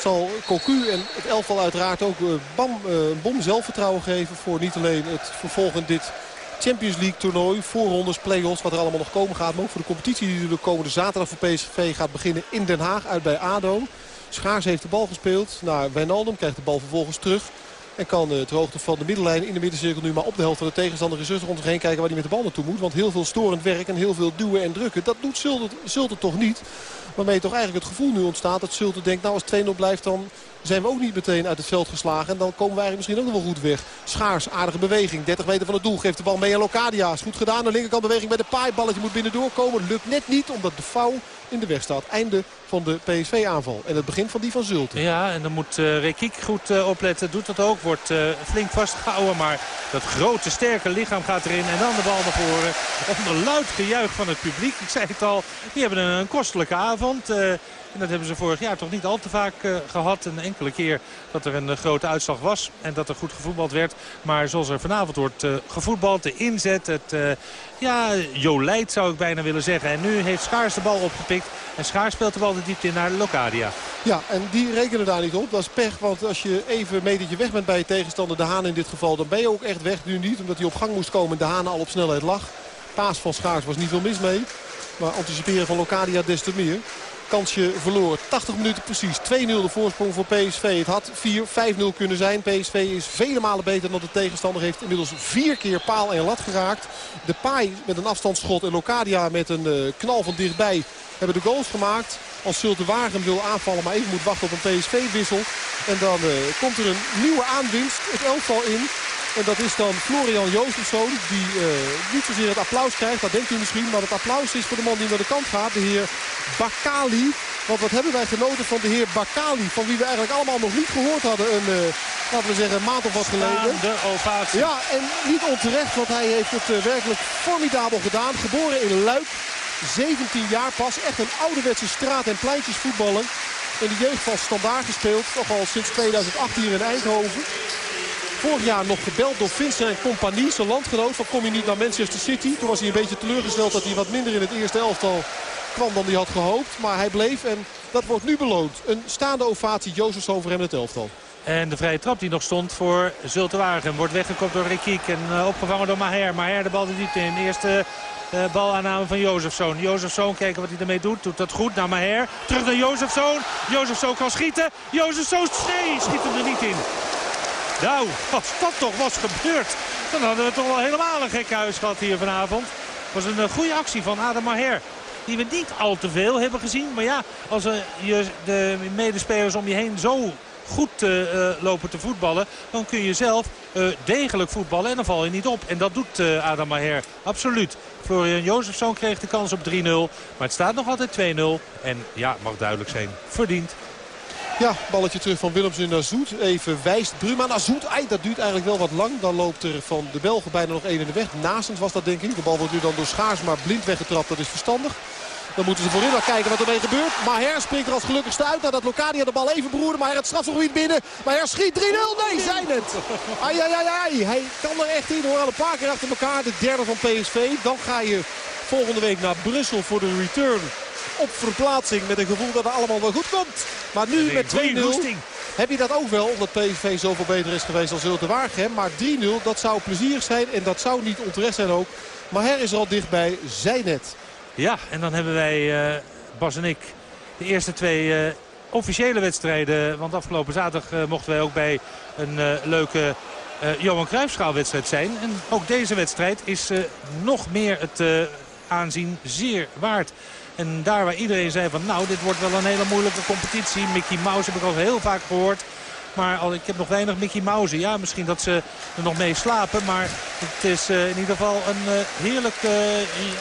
zal Cocu en het elftal uiteraard ook uh, bam, uh, bom zelfvertrouwen geven. Voor niet alleen het vervolgen dit Champions League toernooi. Voorrondes, play-offs, wat er allemaal nog komen gaat. Maar ook voor de competitie die de komende zaterdag voor PSV gaat beginnen in Den Haag. Uit bij ADO. Schaars heeft de bal gespeeld naar Wijnaldum. Krijgt de bal vervolgens terug. En kan het hoogte van de middenlijn in de middencirkel nu maar op de helft van de tegenstander is zich heen kijken waar hij met de bal naartoe moet. Want heel veel storend werk en heel veel duwen en drukken. Dat doet Zulte, toch niet. Waarmee toch eigenlijk het gevoel nu ontstaat dat Zulte denkt nou als 2-0 blijft dan zijn we ook niet meteen uit het veld geslagen. En dan komen we eigenlijk misschien ook nog wel goed weg. Schaars, aardige beweging. 30 meter van het doel. Geeft de bal mee aan Locadia. Is goed gedaan. De linkerkant beweging bij de paai. Balletje moet binnen doorkomen. Lukt net niet omdat de foul in de weg staat. Einde van de PSV-aanval. En het begin van die van Zulte. Ja, en dan moet uh, Rekiek goed uh, opletten. Doet dat ook. Wordt uh, flink vastgehouden. Maar dat grote, sterke lichaam gaat erin. En dan de bal naar voren. Onder luid gejuich van het publiek. Ik zei het al. Die hebben een, een kostelijke avond. En dat hebben ze vorig jaar toch niet al te vaak uh, gehad. Een enkele keer dat er een uh, grote uitslag was en dat er goed gevoetbald werd. Maar zoals er vanavond wordt uh, gevoetbald, de inzet, het ja, Jolijt zou ik bijna willen zeggen. En nu heeft Schaars de bal opgepikt. En Schaars speelt de bal de diepte in naar Locadia. Ja, en die rekenen daar niet op. Dat is pech, want als je even een metertje weg bent bij je tegenstander, de Haan in dit geval, dan ben je ook echt weg. Nu niet, omdat hij op gang moest komen en de Haan al op snelheid lag. Paas van Schaars was niet veel mis mee. Maar anticiperen van Locadia des te meer kansje verloren. 80 minuten precies. 2-0 de voorsprong voor PSV. Het had 4-5-0 kunnen zijn. PSV is vele malen beter dan de tegenstander. Heeft inmiddels vier keer paal en lat geraakt. De Paai met een afstandsschot en Locadia met een uh, knal van dichtbij hebben de goals gemaakt. Als Zulte Wagen wil aanvallen, maar even moet wachten op een PSV-wissel. En dan uh, komt er een nieuwe aanwinst. Het elftal in. En dat is dan Florian Jozefzoon die uh, niet zozeer het applaus krijgt. Dat denkt u misschien. Maar het applaus is voor de man die naar de kant gaat. De heer Bakali. Want wat hebben wij genoten van de heer Bakali. Van wie we eigenlijk allemaal nog niet gehoord hadden. Een, uh, laten we zeggen, een maand of wat geleden. De ovatie. Ja, en niet onterecht. Want hij heeft het uh, werkelijk formidabel gedaan. Geboren in Luik. 17 jaar pas. Echt een ouderwetse straat- en pleintjesvoetballer. In de jeugd van Standaard gespeeld. Nog al sinds 2008 hier in Eindhoven. Vorig jaar nog gebeld door Vincent en Compagnie, zijn landgenoot. Van kom je niet naar Manchester City? Toen was hij een beetje teleurgesteld dat hij wat minder in het eerste elftal kwam dan hij had gehoopt. Maar hij bleef en dat wordt nu beloond. Een staande ovatie Jozefs over hem in het elftal. En de vrije trap die nog stond voor Zultewagen wordt weggekopt door Rikiek. En uh, opgevangen door Maher. Maher de bal de diepte in. Eerste uh, balaanname van Jozefzoon. Jozefzoon kijken wat hij ermee doet. Doet dat goed naar Maher. Terug naar Jozefzoon. Jozefzoon kan schieten. Jozefzoon nee, schiet hem er niet in. Nou, als dat toch was gebeurd, dan hadden we toch wel helemaal een gekke huis gehad hier vanavond. Het was een uh, goede actie van Adam Maher. Die we niet al te veel hebben gezien. Maar ja, als uh, je de medespelers om je heen zo goed uh, lopen te voetballen... dan kun je zelf degelijk voetballen en dan val je niet op. En dat doet Adam Maher absoluut. Florian Jozefzoon kreeg de kans op 3-0. Maar het staat nog altijd 2-0. En ja, mag duidelijk zijn, verdiend. Ja, balletje terug van Willemsen naar Zoet. Even wijst Bruma naar Zoet. Ei, dat duurt eigenlijk wel wat lang. Dan loopt er van de Belgen bijna nog één in de weg. Naastens was dat denk ik. De bal wordt nu dan door Schaars maar blind weggetrapt. Dat is verstandig. Dan moeten ze voorin wel kijken wat ermee gebeurt. Maher springt er als gelukkigste uit nadat Locadia de bal even beroerde. Maar het strafgebied binnen. Maher schiet 3-0. Nee, zijn het. Ai, ai, ai, ai. Hij kan er echt in hoor. Al een paar keer achter elkaar. De derde van PSV. Dan ga je volgende week naar Brussel voor de return op verplaatsing met een gevoel dat het allemaal wel goed komt. Maar nu met 2-0 heb je dat ook wel. Omdat PSV zoveel beter is geweest dan Zulte Waregem. Maar 3-0 dat zou plezierig zijn en dat zou niet onterecht zijn ook. Maar her is er al dichtbij. Zij net. Ja, en dan hebben wij, uh, Bas en ik, de eerste twee uh, officiële wedstrijden. Want afgelopen zaterdag uh, mochten wij ook bij een leuke Johan Cruijffschaalwedstrijd zijn. En ook deze wedstrijd is nog meer het aanzien zeer waard. En daar waar iedereen zei van nou dit wordt wel een hele moeilijke competitie. Mickey Mouse heb ik al heel vaak gehoord. Maar ik heb nog weinig Mickey Mouse. Ja, misschien dat ze er nog mee slapen. Maar het is uh, in ieder geval een uh, heerlijk uh,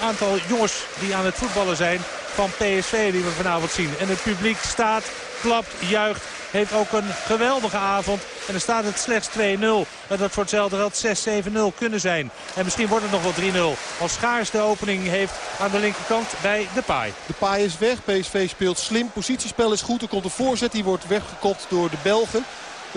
aantal jongens die aan het voetballen zijn van PSV die we vanavond zien. En het publiek staat, klapt, juicht. Heeft ook een geweldige avond. En er staat het slechts 2-0. En dat voor hetzelfde geld 6-7-0 kunnen zijn. En misschien wordt het nog wel 3-0. Als Schaars de opening heeft aan de linkerkant bij de paai. De paai is weg. PSV speelt slim. Positiespel is goed. Er komt een voorzet. Die wordt weggekopt door de Belgen.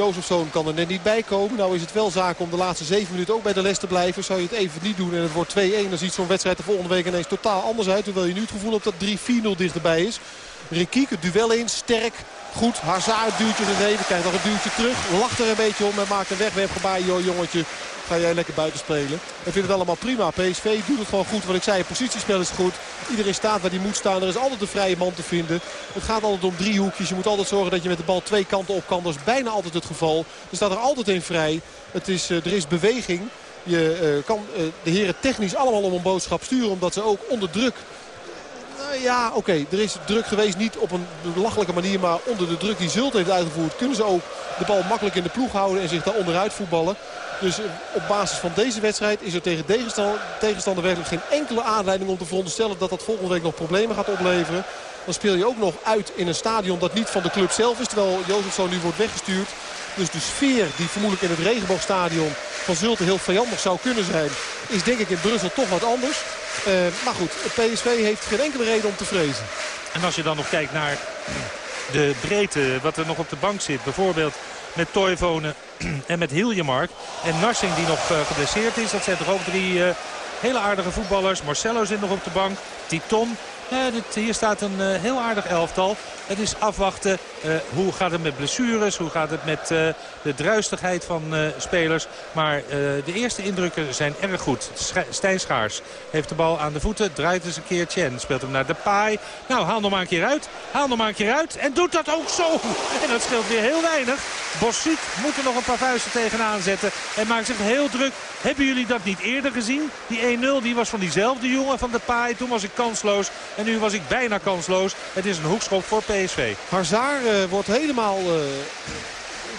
Jozefzoon kan er net niet bij komen. Nou is het wel zaak om de laatste zeven minuten ook bij de les te blijven. Zou je het even niet doen en het wordt 2-1. Dan ziet zo'n wedstrijd de volgende week ineens totaal anders uit. Terwijl je nu het gevoel hebt dat 3-4-0 dichterbij is. Rikiek het duel in. Sterk. Goed. Hazard duwtje gegeven. Krijgt nog een duwtje terug. Lacht er een beetje om en maakt een wegwerpgebaar. Joh jongetje. Ga jij lekker buiten spelen. Ik vind het allemaal prima. PSV doet het gewoon goed. Wat ik zei, positiespel is goed. Iedereen staat waar hij moet staan. Er is altijd een vrije man te vinden. Het gaat altijd om driehoekjes. Je moet altijd zorgen dat je met de bal twee kanten op kan. Dat is bijna altijd het geval. Er staat er altijd een vrij. Het is, er is beweging. Je uh, kan uh, de heren technisch allemaal om een boodschap sturen. Omdat ze ook onder druk ja, oké. Er is druk geweest. Niet op een belachelijke manier. Maar onder de druk die Zult heeft uitgevoerd. Kunnen ze ook de bal makkelijk in de ploeg houden. En zich daar onderuit voetballen. Dus op basis van deze wedstrijd is er tegen tegenstander, werkelijk geen enkele aanleiding om te veronderstellen dat dat volgende week nog problemen gaat opleveren. Dan speel je ook nog uit in een stadion dat niet van de club zelf is. Terwijl zo nu wordt weggestuurd. Dus de sfeer die vermoedelijk in het regenboogstadion van Zulte heel vijandig zou kunnen zijn. Is denk ik in Brussel toch wat anders. Uh, maar goed, PSV heeft geen enkele reden om te vrezen. En als je dan nog kijkt naar de breedte wat er nog op de bank zit. Bijvoorbeeld met Toivonen [CLEARS THROAT] en met Hiljemark. En Narsing die nog uh, geblesseerd is. Dat zijn toch ook drie uh, hele aardige voetballers. Marcelo zit nog op de bank. Titon. Dit, hier staat een uh, heel aardig elftal. Het is afwachten. Uh, hoe gaat het met blessures? Hoe gaat het met de druistigheid van spelers? Maar de eerste indrukken zijn erg goed. Stijn Schaars heeft de bal aan de voeten. Draait eens een keertje en speelt hem naar de paai. Nou, haal nog maar een keer uit. Haal nog maar een keer uit. En doet dat ook zo. [LAUGHS] En dat scheelt weer heel weinig. Bossiet moet er nog een paar vuisten tegenaan zetten. En maakt zich heel druk. Hebben jullie dat niet eerder gezien? Die 1-0 die was van diezelfde jongen van de paai. Toen was ik kansloos. En nu was ik bijna kansloos. Het is een hoekschop voor PSV. Hazard uh, wordt helemaal uh,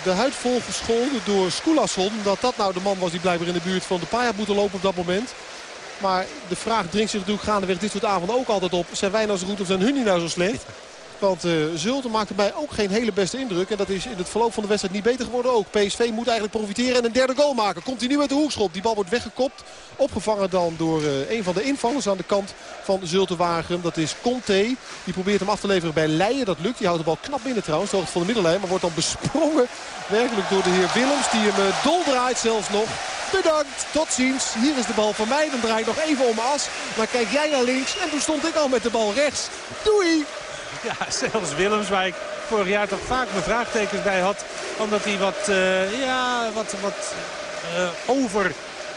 de huid volgescholden door Skoulasson. Dat dat nou de man was die blijkbaar in de buurt van de paai had moeten lopen op dat moment. Maar de vraag dringt zich natuurlijk gaandeweg dit soort avonden ook altijd op. Zijn wij nou zo goed of zijn hun niet nou zo slecht? Want uh, Zulte maakte bij ook geen hele beste indruk. En dat is in het verloop van de wedstrijd niet beter geworden ook. PSV moet eigenlijk profiteren en een derde goal maken. Komt hij met de hoekschop. Die bal wordt weggekopt. Opgevangen dan door uh, een van de invallers aan de kant van Zulte Wagen. Dat is Conte. Die probeert hem af te leveren bij Leijen. Dat lukt. Die houdt de bal knap binnen trouwens. Hoogte van de middenlijn. Maar wordt dan besprongen. Werkelijk door de heer Willems. Die hem uh, dol draait zelfs nog. Bedankt, tot ziens. Hier is de bal van mij. Dan draai ik nog even om as. Maar kijk jij naar links. En toen stond ik al met de bal rechts. Doei! [LAUGHS] Ja, zelfs Willems, waar ik vorig jaar toch vaak mijn vraagtekens bij had. Omdat hij wat, uh, ja, wat, wat uh, over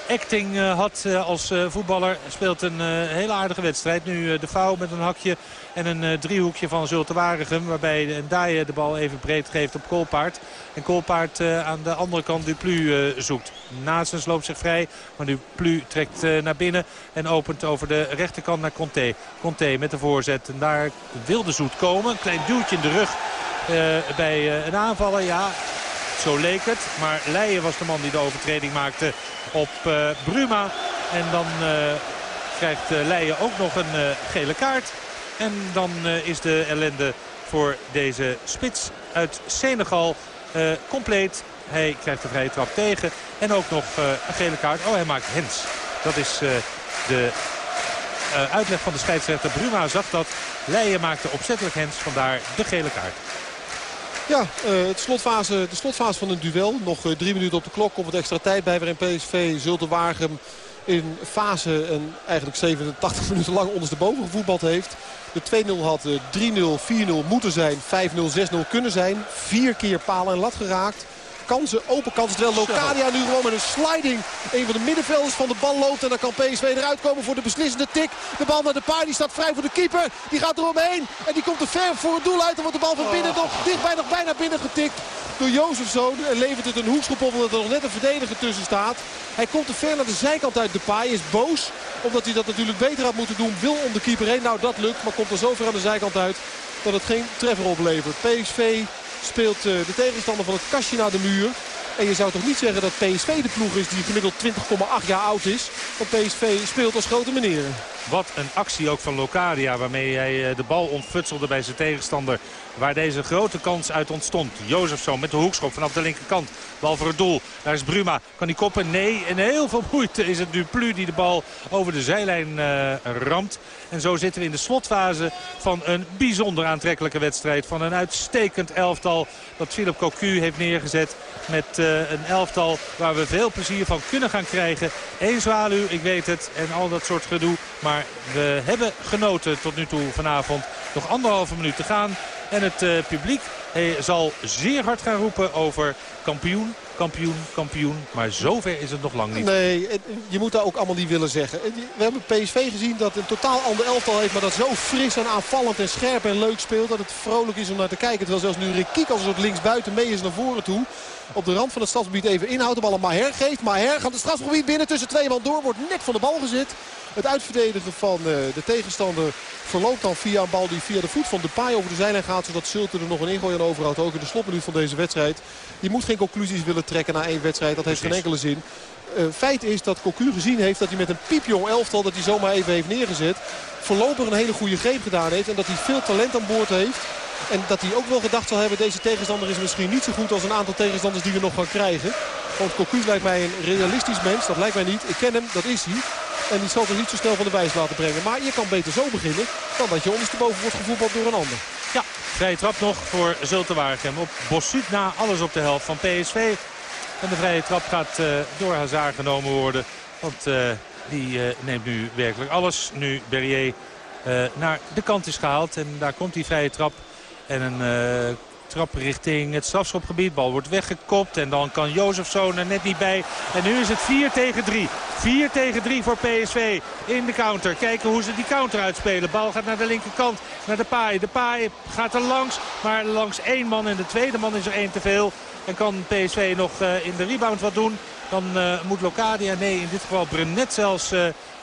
acting uh, had als voetballer. Speelt een hele aardige wedstrijd. Nu de foul met een hakje en een driehoekje van Zulte Waregem. Waarbij Ndaaien de bal even breed geeft op Koolpaard. En Koolpaard aan de andere kant Duplu zoekt. Naast loopt zich vrij. Maar Duplu trekt naar binnen. En opent over de rechterkant naar Conté. Conté met de voorzet. En daar wilde Zoet komen. Een klein duwtje in de rug bij een aanvaller. Ja, zo leek het. Maar Leijen was de man die de overtreding maakte op Bruma. En dan krijgt Leijen ook nog een gele kaart. En dan is de ellende voor deze spits uit Senegal compleet. Hij krijgt de vrije trap tegen. En ook nog een gele kaart. Oh, hij maakt hens. Dat is de uitleg van de scheidsrechter. Bruma zag dat. Leijen maakte opzettelijk hens. Vandaar de gele kaart. Ja, slotfase, de slotfase van een duel. Nog drie minuten op de klok. Komt het extra tijd bij waarin PSV Zulte in fase en eigenlijk 87 [LAUGHS] minuten lang ondersteboven gevoetbald heeft. De 2-0 had 3-0, 4-0 moeten zijn, 5-0, 6-0 kunnen zijn. Vier keer paal en lat geraakt kansen, open kansen. Terwijl Locadia nu gewoon met een sliding een van de middenvelders van de bal loopt. En dan kan PSV eruit komen voor de beslissende tik. De bal naar de paard, die staat vrij voor de keeper. Die gaat eromheen en die komt er ver voor het doel uit. Dan wordt de bal van binnen nog dichtbij nog bijna binnen getikt. Door Jozefzoon. En levert het een hoekschop op omdat er nog net een verdediger tussen staat. Hij komt te ver naar de zijkant uit de paai. Is boos omdat hij dat natuurlijk beter had moeten doen. Wil om de keeper heen. Nou dat lukt. Maar komt er zo ver aan de zijkant uit dat het geen treffer oplevert. PSV speelt eh, de tegenstander van het kastje naar de muur. En je zou toch niet zeggen dat PSV de ploeg is die gemiddeld 20,8 jaar oud is. Want PSV speelt als grote meneer. Wat een actie ook van Locadia waarmee hij eh, de bal ontfutselde bij zijn tegenstander. Waar deze grote kans uit ontstond. Jozefzoon met de hoekschop vanaf de linkerkant. Bal voor het doel. Daar is Bruma. Kan hij koppen? Nee. En heel veel moeite is het Duplu die de bal over de zijlijn uh, ramt. En zo zitten we in de slotfase van een bijzonder aantrekkelijke wedstrijd. Van een uitstekend elftal dat Philip Cocu heeft neergezet. Met uh, een elftal waar we veel plezier van kunnen gaan krijgen. Eén zwaluw, ik weet het. En al dat soort gedoe. Maar we hebben genoten tot nu toe vanavond. Nog anderhalve minuut te gaan. En het uh, publiek hij zal zeer hard gaan roepen over kampioen, kampioen, kampioen. Maar zover is het nog lang niet. Nee, je moet dat ook allemaal niet willen zeggen. We hebben PSV gezien dat een totaal ander elftal heeft. Maar dat zo fris en aanvallend en scherp en leuk speelt. Dat het vrolijk is om naar te kijken. Terwijl zelfs nu Rick als een soort linksbuiten mee is naar voren toe. Op de rand van het stadsgebied even inhoudt. De bal aan Maher geeft. Maher gaat het strafgebied binnen tussen twee man door. Wordt net van de bal gezet. Het uitverdedigen van de tegenstander verloopt dan via een bal die via de voet van de paai over de zijlijn gaat. Zodat Zulte er nog een ingooi aan overhoudt. Ook in de slotminuut van deze wedstrijd. Je moet geen conclusies willen trekken na één wedstrijd. Dat heeft geen enkele zin. Uh, feit is dat Cocu gezien heeft dat hij met een piepjong elftal dat hij zomaar even heeft neergezet. Voorlopig een hele goede greep gedaan heeft. En dat hij veel talent aan boord heeft. En dat hij ook wel gedacht zal hebben, deze tegenstander is misschien niet zo goed als een aantal tegenstanders die we nog gaan krijgen. Want Cocu lijkt mij een realistisch mens, dat lijkt mij niet. Ik ken hem, dat is hij. En die zal zich niet zo snel van de wijs laten brengen. Maar je kan beter zo beginnen dan dat je ondersteboven wordt gevoetbald door een ander. Ja, vrije trap nog voor Zulte Waregem. Op Bossuit na alles op de helft van PSV. En de vrije trap gaat uh, door Hazard genomen worden. Want uh, die uh, neemt nu werkelijk alles. Nu Berrier naar de kant is gehaald. En daar komt die vrije trap. En een trap richting het strafschopgebied. Bal wordt weggekopt en dan kan Jozefzoon er net niet bij. En nu is het 4 tegen 3. 4 tegen 3 voor PSV in de counter. Kijken hoe ze die counter uitspelen. Bal gaat naar de linkerkant, naar de paai. De paai gaat er langs, maar langs één man en de tweede man is er één te veel. En kan PSV nog uh, in de rebound wat doen. Dan uh, moet Locadia, nee in dit geval Brunet zelfs...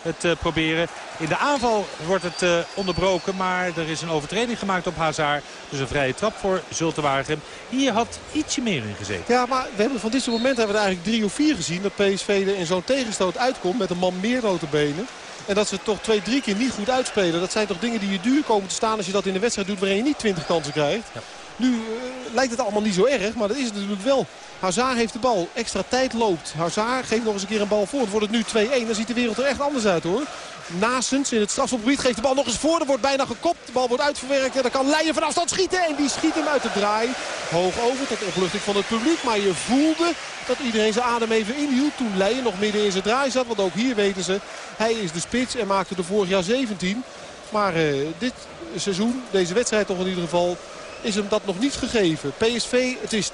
Het uh, proberen. In de aanval wordt het uh, onderbroken. Maar er is een overtreding gemaakt op Hazard. Dus een vrije trap voor Zultewagen. Hier had ietsje meer in gezeten. Ja, maar we hebben van dit soort momenten hebben we er eigenlijk drie of vier gezien. Dat PSV er in zo'n tegenstoot uitkomt met een man meer benen. En dat ze het toch twee, drie keer niet goed uitspelen. Dat zijn toch dingen die je duur komen te staan als je dat in de wedstrijd doet waarin je niet 20 kansen krijgt. Ja. Nu uh, lijkt het allemaal niet zo erg, maar dat is het natuurlijk wel. Hazard heeft de bal. Extra tijd loopt. Hazard geeft nog eens een keer een bal voor. Het wordt het nu 2-1. Dan ziet de wereld er echt anders uit hoor. Nasens in het strafschopgebied geeft de bal nog eens voor. Er wordt bijna gekopt. De bal wordt uitverwerkt. En dan kan Leijen van afstand schieten. En die schiet hem uit de draai. Hoog over tot opluchting van het publiek. Maar je voelde dat iedereen zijn adem even inhield. Toen Leijen nog midden in zijn draai zat. Want ook hier weten ze. Hij is de spits en maakte er vorig jaar 17. Maar uh, dit seizoen, deze wedstrijd toch in ieder geval is hem dat nog niet gegeven. PSV, het is 2-0.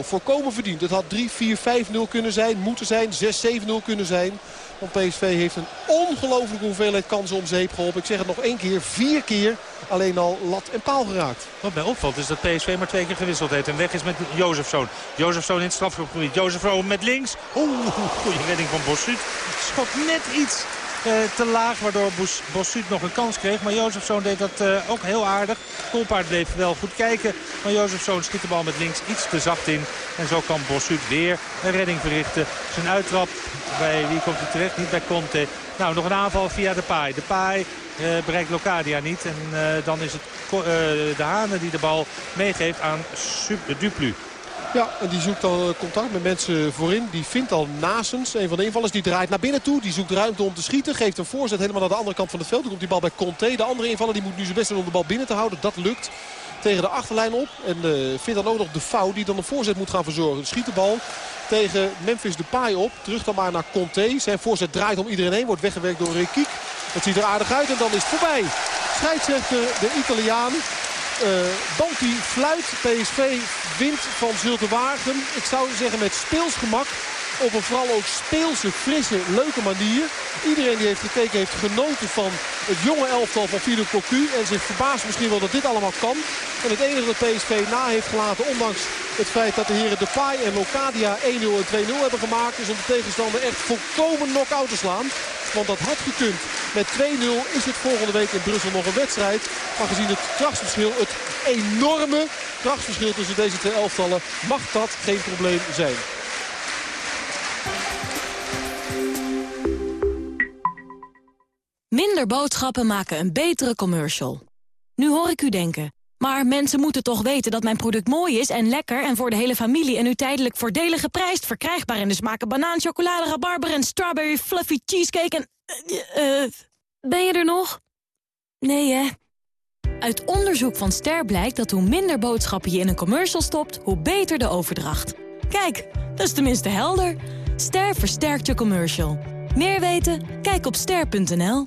Voorkomen verdiend. Het had 3-4-5-0 kunnen zijn. Moeten zijn. 6-7-0 kunnen zijn. Want PSV heeft een ongelofelijke hoeveelheid kansen om zeep geholpen. Ik zeg het nog één keer. Vier keer alleen al lat en paal geraakt. Wat mij opvalt is dat PSV maar twee keer gewisseld heeft. En weg is met Jozefzoon. Jozefzoon in het strafgroepgebied. Jozefzoon met links. Oeh, goede redding van Bossuut. Schot net iets te laag. Waardoor Bossuut nog een kans kreeg. Maar Jozefzoon deed dat uh, ook heel aardig. Koolpaard bleef wel goed kijken. Maar Jozefzoon schiet de bal met links iets te zacht in. En zo kan Bossuut weer een redding verrichten. Zijn uittrap, bij wie komt hij terecht? Niet bij Conte. Nou, nog een aanval via de paai. De paai uh, bereikt Locadia niet. En dan is het de Hane die de bal meegeeft aan Duplu. Ja, en die zoekt dan contact met mensen voorin. Die vindt al Nasens, een van de invallers. Die draait naar binnen toe. Die zoekt ruimte om te schieten. Geeft een voorzet helemaal naar de andere kant van het veld. Dan komt die bal bij Conte. De andere invaller die moet nu zijn best doen om de bal binnen te houden. Dat lukt tegen de achterlijn op. En uh, vindt dan ook nog de fout die dan een voorzet moet gaan verzorgen. Schiet de bal tegen Memphis Depay op. Terug dan maar naar Conte. Zijn voorzet draait om iedereen heen. Wordt weggewerkt door Rekiek. Het ziet er aardig uit en dan is het voorbij. Scheidsrechter de Italiaan uh, Banti fluit. PSV wint van Zulte Waregem. Ik zou zeggen met speelsgemak. Op een vooral ook speelse, frisse, leuke manier. Iedereen die heeft gekeken heeft genoten van het jonge elftal van Philippe Cocu. En zich verbaast misschien wel dat dit allemaal kan. En het enige dat PSV na heeft gelaten, ondanks het feit dat de heren Depay en Locadia 1-0 en 2-0 hebben gemaakt... is om de tegenstander echt volkomen knock-out te slaan. Want dat had gekund. Met 2-0 is het volgende week in Brussel nog een wedstrijd. Maar gezien het krachtsverschil, het enorme krachtsverschil tussen deze twee elftallen... mag dat geen probleem zijn. Minder boodschappen maken een betere commercial. Nu hoor ik u denken, maar mensen moeten toch weten dat mijn product mooi is en lekker... en voor de hele familie en nu tijdelijk voordelig geprijsd... verkrijgbaar in de smaken banaan, chocolade, rabarber en strawberry fluffy cheesecake en... Uh, ben je er nog? Nee, hè? Uit onderzoek van Ster blijkt dat hoe minder boodschappen je in een commercial stopt... hoe beter de overdracht. Kijk, dat is tenminste helder. Ster versterkt je commercial. Meer weten? Kijk op ster.nl.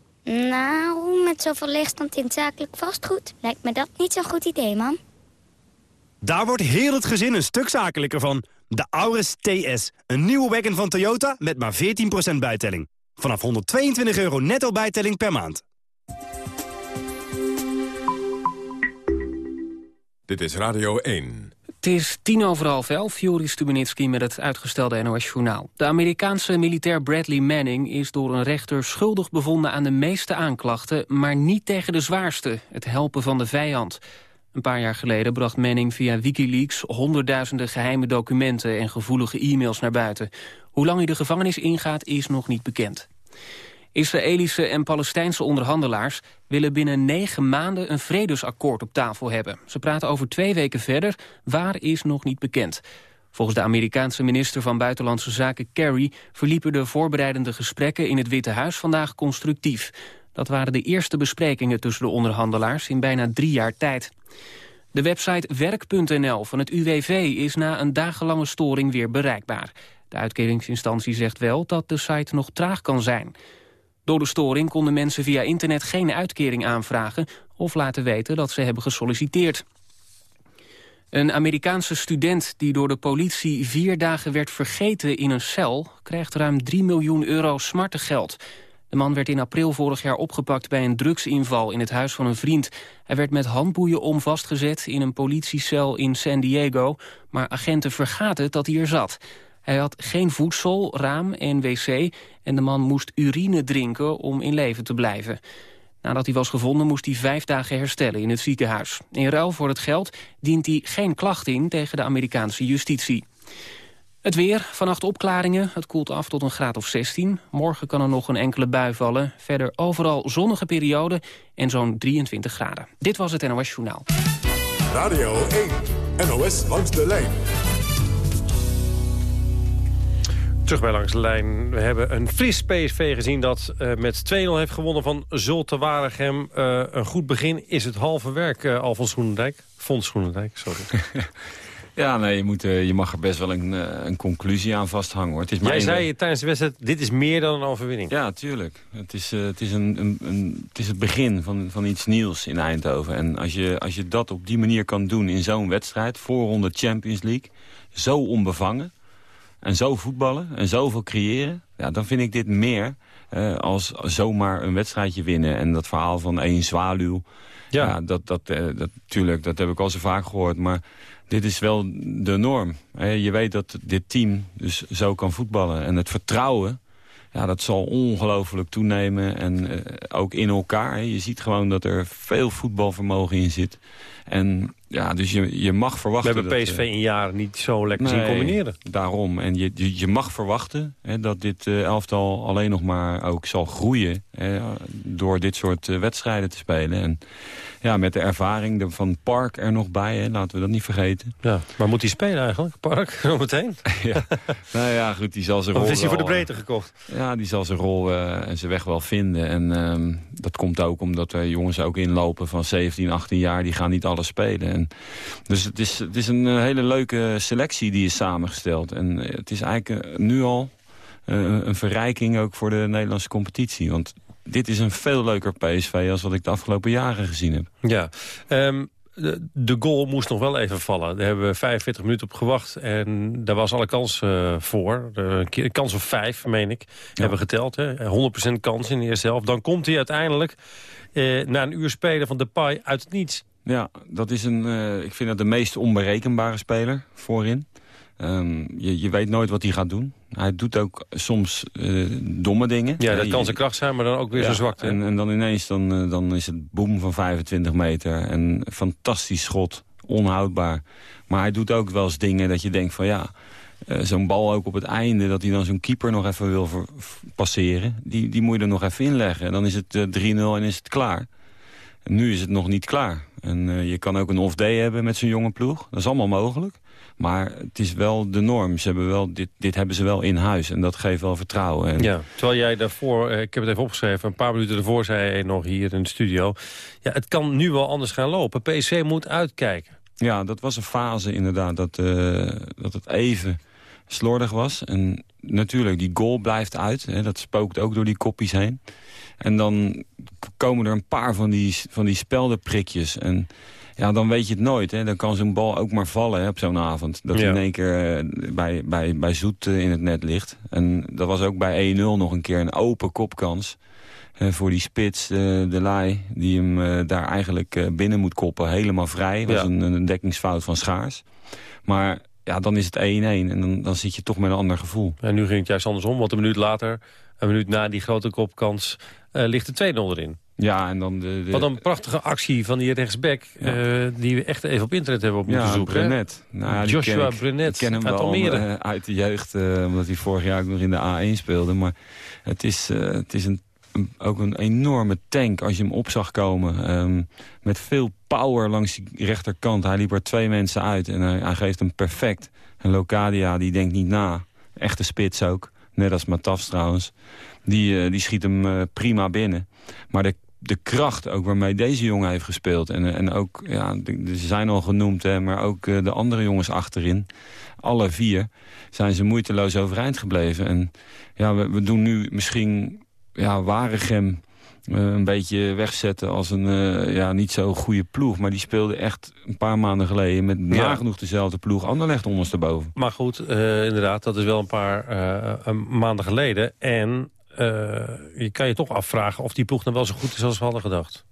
Nou, met zoveel leegstand in zakelijk vastgoed... lijkt me dat niet zo'n goed idee, man. Daar wordt heel het gezin een stuk zakelijker van. De Auris TS. Een nieuwe wagon van Toyota met maar 14% bijtelling. Vanaf 122 euro netto bijtelling per maand. Dit is Radio 1. Het is tien over half elf, Joris Stubenitski met het uitgestelde NOS-journaal. De Amerikaanse militair Bradley Manning is door een rechter schuldig bevonden aan de meeste aanklachten, maar niet tegen de zwaarste, het helpen van de vijand. Een paar jaar geleden bracht Manning via Wikileaks honderdduizenden geheime documenten en gevoelige e-mails naar buiten. Hoe lang hij de gevangenis ingaat is nog niet bekend. Israëlische en Palestijnse onderhandelaars willen binnen negen maanden een vredesakkoord op tafel hebben. Ze praten over twee weken verder, waar is nog niet bekend. Volgens de Amerikaanse minister van Buitenlandse Zaken Kerry verliepen de voorbereidende gesprekken in het Witte Huis vandaag constructief. Dat waren de eerste besprekingen tussen de onderhandelaars in bijna drie jaar tijd. De website werk.nl van het UWV is na een dagenlange storing weer bereikbaar. De uitkeringsinstantie zegt wel dat de site nog traag kan zijn. Door de storing konden mensen via internet geen uitkering aanvragen... of laten weten dat ze hebben gesolliciteerd. Een Amerikaanse student die door de politie vier dagen werd vergeten in een cel... krijgt ruim 3 miljoen euro smartengeld. De man werd in april vorig jaar opgepakt bij een drugsinval in het huis van een vriend. Hij werd met handboeien om vastgezet in een politiecel in San Diego... maar agenten vergaten dat hij er zat. Hij had geen voedsel, raam en wc en de man moest urine drinken om in leven te blijven. Nadat hij was gevonden moest hij vijf dagen herstellen in het ziekenhuis. In ruil voor het geld dient hij geen klacht in tegen de Amerikaanse justitie. Het weer, vannacht opklaringen, het koelt af tot een graad of 16. Morgen kan er nog een enkele bui vallen. Verder overal zonnige periode en zo'n 23 graden. Dit was het NOS Journaal. Radio 1, NOS langs de lijn. Terug bij Langs de Lijn. We hebben een fris PSV gezien dat uh, met 2-0 heeft gewonnen van Zulte Waregem. Uh, een goed begin is het halve werk, uh, Alfons Schoenendijk. Fons Schoenendijk, sorry. [LAUGHS] ja, nee, je, moet, je mag er best wel een, een conclusie aan vasthangen. Hoor. Het is Jij zei tijdens de wedstrijd, dit is meer dan een overwinning. Ja, tuurlijk. Het is, het, is een, een, een, het is het begin van, van iets nieuws in Eindhoven. En als je, als je dat op die manier kan doen in zo'n wedstrijd... voorronde Champions League, zo onbevangen en zo voetballen en zoveel creëren... Ja, dan vind ik dit meer uh, als zomaar een wedstrijdje winnen. En dat verhaal van één zwaluw... Ja, ja dat, dat, uh, dat, tuurlijk, dat heb ik al zo vaak gehoord. Maar dit is wel de norm. je weet dat dit team dus zo kan voetballen. En het vertrouwen, ja, dat zal ongelooflijk toenemen. En uh, ook in elkaar. Je ziet gewoon dat er veel voetbalvermogen in zit. En ja, dus je, je mag verwachten... We hebben dat, PSV eh, in jaren niet zo lekker zien combineren. Daarom. En je, je, mag verwachten hè, dat dit eh, elftal alleen nog maar ook zal groeien... Hè, door dit soort eh, wedstrijden te spelen. En ja, met de ervaring er- van Park er nog bij, hè, laten we dat niet vergeten. Ja, maar moet hij spelen eigenlijk, Park, [LAUGHS] zometeen? [LAUGHS] ja. Nou ja, goed, die zal zijn rol Of is hij voor de breedte gekocht? Ja, die zal zijn rol en zijn weg wel vinden. En ehm, dat komt ook omdat er jongens ook inlopen van 17, 18 jaar... die gaan niet alles spelen. En, dus het is, het is een eh, hele leuke selectie die is samengesteld. En eh, het is eigenlijk eh, nu al een verrijking ook voor de Nederlandse competitie. Want dit is een veel leuker PSV als wat ik de afgelopen jaren gezien heb. Ja, Ehm, de, de goal moest nog wel even vallen. Daar hebben we 45 minuten op gewacht. En daar was alle kans voor. De- Een kans of vijf, meen ik. Hebben we geteld. Hè? 100% kans in de eerste helft. Dan komt hij uiteindelijk na een uur spelen van Depay uit het niets. Ja, dat is een, eh, ik vind dat de meest onberekenbare speler voorin. Ehm, je, je weet nooit wat hij gaat doen. Hij doet ook soms eh, domme dingen. Ja, dat kan zijn kracht zijn, maar dan ook weer Ja, zijn zwakte. En, en dan ineens dan, eh, dan is het boom van 25 meter. En fantastisch schot, onhoudbaar. Maar hij doet ook wel eens dingen dat je denkt van ja... zo'n bal ook op het einde, dat hij dan zo'n keeper nog even wil passeren. Die, die moet je er nog even inleggen. En dan is het eh, 3-0 en is het klaar. En nu is het nog niet klaar. En eh, je kan ook een off-day hebben met zo'n jonge ploeg. Dat is allemaal mogelijk. Maar het is wel de norm. Ze hebben wel, dit, dit hebben ze wel in huis. En dat geeft wel vertrouwen. En Ja, terwijl jij daarvoor, eh, ik heb het even opgeschreven... een paar minuten ervoor zei je nog hier in de studio... ja, het kan nu wel anders gaan lopen. PSV moet uitkijken. Ja, dat was een fase inderdaad dat, eh, dat het even slordig was. En natuurlijk, die goal blijft uit. Hè, dat spookt ook door die koppies heen. En dan komen er een paar van die, van die speldenprikjes. En ja, dan weet je het nooit. Hè. Dan kan zo'n bal ook maar vallen hè, op zo'n avond. Dat Ja. in één keer eh, bij, bij, bij Zoet eh, in het net ligt. En dat was ook bij 1-0 nog een keer een open kopkans. voor die spits, eh, De Laai, die hem daar eigenlijk binnen moet koppen. Helemaal vrij. was Ja. een, een dekkingsfout van Schaars. Maar ja, dan is het 1-1 en dan, dan zit je toch met een ander gevoel. En nu ging het juist andersom, want een minuut later... een minuut na die grote kopkans eh, ligt de 2-0 erin. Ja, en dan de... de Wat een prachtige actie van die rechtsback... eh, die we echt even op internet hebben op moeten ja, zoeken. Brunet. Nou, Joshua ken ik- Brunet Ik ken hem uit Almere. eh, uit de jeugd, omdat hij vorig jaar ook nog in de A1 speelde. Maar het is, het is een- ook een enorme tank als je hem op zag komen. Ehm, met veel power langs die rechterkant. Hij liep er twee mensen uit en hij, geeft hem perfect. En Locadia, die denkt niet na. Echte spits ook. Net als Matafs trouwens. Die, eh, die schiet hem eh, prima binnen. Maar de, de kracht ook waarmee deze jongen heeft gespeeld. En, en ook, ja, ze zijn al genoemd, hè, maar ook eh, de andere jongens achterin. Alle vier zijn ze moeiteloos overeind gebleven. En ja, we, we doen nu misschien ja, Waregem eh, een beetje wegzetten als een eh, ja, niet zo goede ploeg. Maar die speelde echt een paar maanden geleden met nagenoeg dezelfde ploeg. Anderlecht ondersteboven. Maar goed, eh, inderdaad, dat is wel een paar maanden geleden. En je kan je toch afvragen of die ploeg nou wel zo goed is als we hadden gedacht.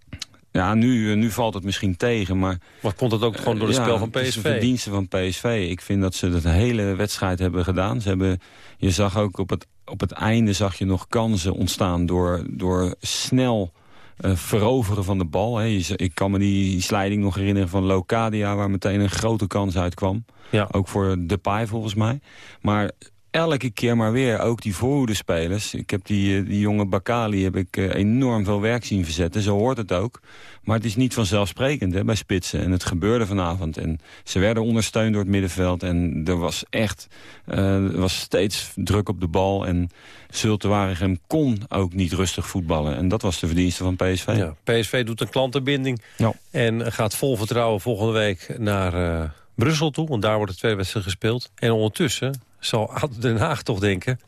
Ja, nu, nu valt het misschien tegen, maar... Maar komt het ook gewoon door het Ja, spel van Het is PSV? de verdienste van PSV. Ik vind dat ze de hele wedstrijd hebben gedaan. Ze hebben, je zag ook op het, op het einde zag je nog kansen ontstaan door, door snel eh, veroveren van de bal. Hè. Ik kan me die slijding nog herinneren van Locadia... waar meteen een grote kans uitkwam. Ja. Ook voor Depay volgens mij. Maar elke keer maar weer, ook die voorhoedespelers. Ik heb die, eh, die jonge Bakali heb ik eh, enorm veel werk zien verzetten. Zo hoort het ook. Maar het is niet vanzelfsprekend hè, bij spitsen. En het gebeurde vanavond. En ze werden ondersteund door het middenveld. En er was echt eh, was steeds druk op de bal. En Zulte Waregem kon ook niet rustig voetballen. En dat was de verdienste van PSV. Ja, PSV doet een klantenbinding Ja. en gaat vol vertrouwen volgende week naar Brussel toe. Want daar wordt de tweede wedstrijd gespeeld. En ondertussen zal Den Haag toch denken...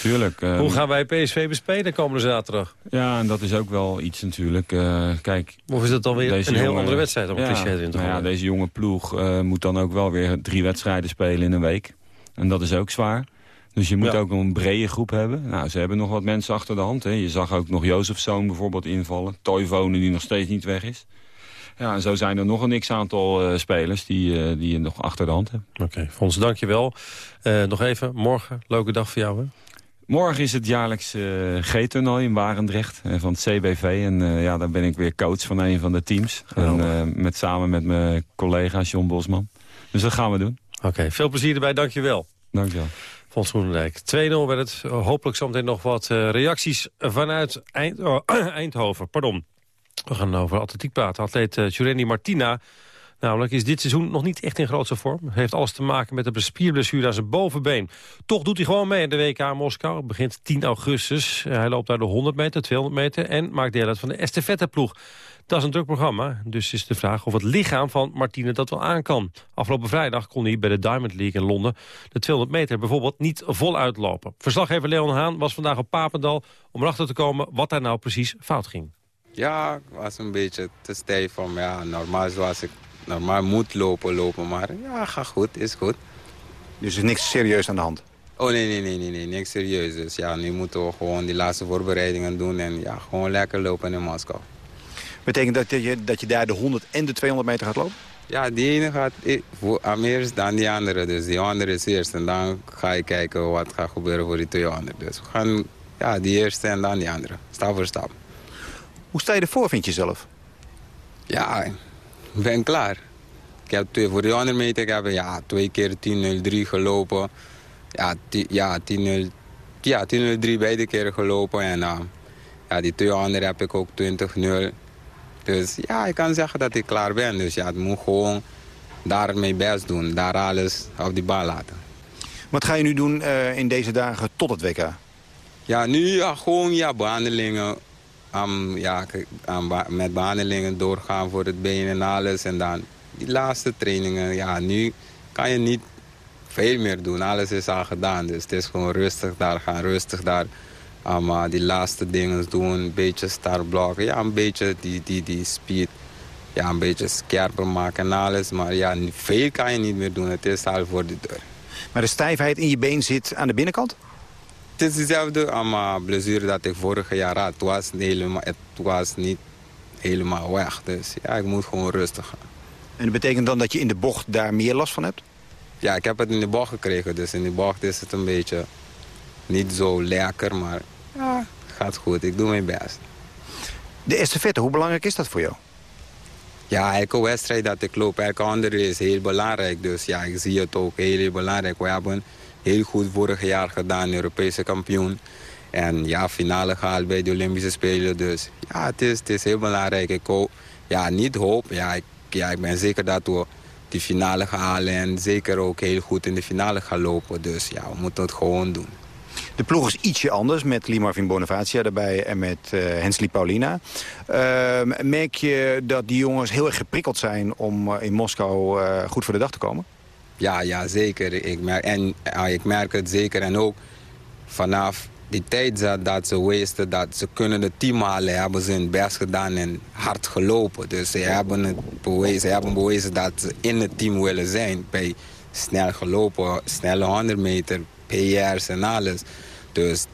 Tuurlijk. eh, hoe gaan wij PSV bespelen komende zaterdag? Ja, en dat is ook wel iets natuurlijk. Eh, kijk, Of is dat dan weer een heel andere wedstrijd om ja, cliché erin te nou ja, deze jonge ploeg eh, moet dan ook wel weer drie wedstrijden spelen in een week. En dat is ook zwaar. Dus je moet Ja. ook een brede groep hebben. Nou, ze hebben nog wat mensen achter de hand. Hè. Je zag ook nog Jozefzoon bijvoorbeeld invallen. Toivonen die nog steeds niet weg is. Ja, en zo zijn er nog een x-aantal eh, spelers die, eh, die je nog achter de hand hebben. Oké, Fons, dank je wel. Eh, nog even, morgen, leuke dag voor jou, hè? Morgen is het jaarlijks G-toernooi in Barendrecht van het CBV. En ja, daar ben ik weer coach van een van de teams. En, met, samen met mijn collega John Bosman. Dus dat gaan we doen. Oké, veel plezier erbij. Dankjewel. Dankjewel. Van Groenendijk. 2-0 werd het. Hopelijk zometeen nog wat reacties vanuit Eind oh, [CLEARS THROAT] Eindhoven. Pardon. We gaan over atletiek praten. Atleet uh, Martina namelijk is dit seizoen nog niet echt in grootste vorm. Heeft alles te maken met de spierblessure aan zijn bovenbeen. Toch doet hij gewoon mee in de WK Moskou. Begint 10 augustus. Hij loopt daar de 100 meter, 200 meter... en maakt deel uit van de estafetteploeg. Dat is een druk programma. Dus is de vraag of het lichaam van Martine dat wel aan kan. Afgelopen vrijdag kon hij bij de Diamond League in Londen... de 200 meter bijvoorbeeld niet voluit lopen. Verslaggever Leon Haan was vandaag op Papendal... om erachter te komen wat daar nou precies fout ging. Ja, ik was een beetje te stijf van, ja, normaal zoals ik normaal moet lopen, lopen. Maar ja, ga goed, is goed. Dus er is niks serieus aan de hand? Oh nee, nee, nee, nee, nee, niks serieus. Dus ja, nu moeten we gewoon die laatste voorbereidingen doen en ja, gewoon lekker lopen in Moskou. Betekent dat je, dat je daar de 100 en de 200 meter gaat lopen? Ja, die ene gaat am eerst dan die andere. Dus die andere is eerst. En dan ga je kijken wat gaat gebeuren voor die 200. Dus we gaan ja, die eerste en dan die andere. Stap voor stap. Hoe sta je ervoor, vind je zelf? Ja, ik ben klaar. Ik heb twee, voor de 100 meter ik heb, ja, twee keer 10.03 gelopen. Ja, ja 10.03 ja, beide keren gelopen. En uh, ja, die 200 heb ik ook 20.0. Dus ja, ik kan zeggen dat ik klaar ben. Dus ja, het moet gewoon daar mijn best doen. Daar alles op die bal laten. Wat ga je nu doen uh, in deze dagen tot het WK? Ja, nu ja, gewoon ja, behandelingen um, ja, met behandelingen doorgaan voor het been en alles. En dan die laatste trainingen, ja, nu kan je niet veel meer doen. Alles is al gedaan, dus het is gewoon rustig daar gaan, rustig daar. Um, die laatste dingen doen, een beetje startblokken. Ja, een beetje die, die, die speed. Ja, een beetje scherper maken en alles. Maar ja, veel kan je niet meer doen. Het is al voor de deur. Maar de stijfheid in je been zit aan de binnenkant? Het is dezelfde um, blessure dat ik vorig jaar had. Het was, helemaal, het was niet helemaal weg. Dus ja, ik moet gewoon rustig gaan. En dat betekent dan dat je in de bocht daar meer last van hebt? Ja, ik heb het in de bocht gekregen. Dus in de bocht is het een beetje niet zo lekker. Maar ja, gaat goed. Ik doe mijn best. De estafette, hoe belangrijk is dat voor jou? Ja, elke wedstrijd dat ik loop, elke andere is heel belangrijk. Dus ja, ik zie het ook heel, heel belangrijk. We hebben heel goed vorig jaar gedaan, Europese kampioen. En ja, finale gehaald bij de Olympische Spelen. Dus ja, het is, het is heel belangrijk. Ik hoop, ja, niet hoop. Ja ik, ja, ik ben zeker dat we die finale gaan halen. En zeker ook heel goed in de finale gaan lopen. Dus ja, we moeten het gewoon doen. De ploeg is ietsje anders met Lee Marvin Bonavacia erbij en met uh, Hensley Paulina. Uh, merk je dat die jongens heel erg geprikkeld zijn om uh, in Moskou uh, goed voor de dag te komen? Ja, ja zeker. Ik merk, en, ik merk het zeker. En ook vanaf die tijd dat, dat ze wisten dat ze kunnen het team halen... hebben ze hun best gedaan en hard gelopen. Dus ze hebben, het bewezen, ze hebben bewezen dat ze in het team willen zijn. Bij snel gelopen, snelle 100 meter, PR's en alles. Dus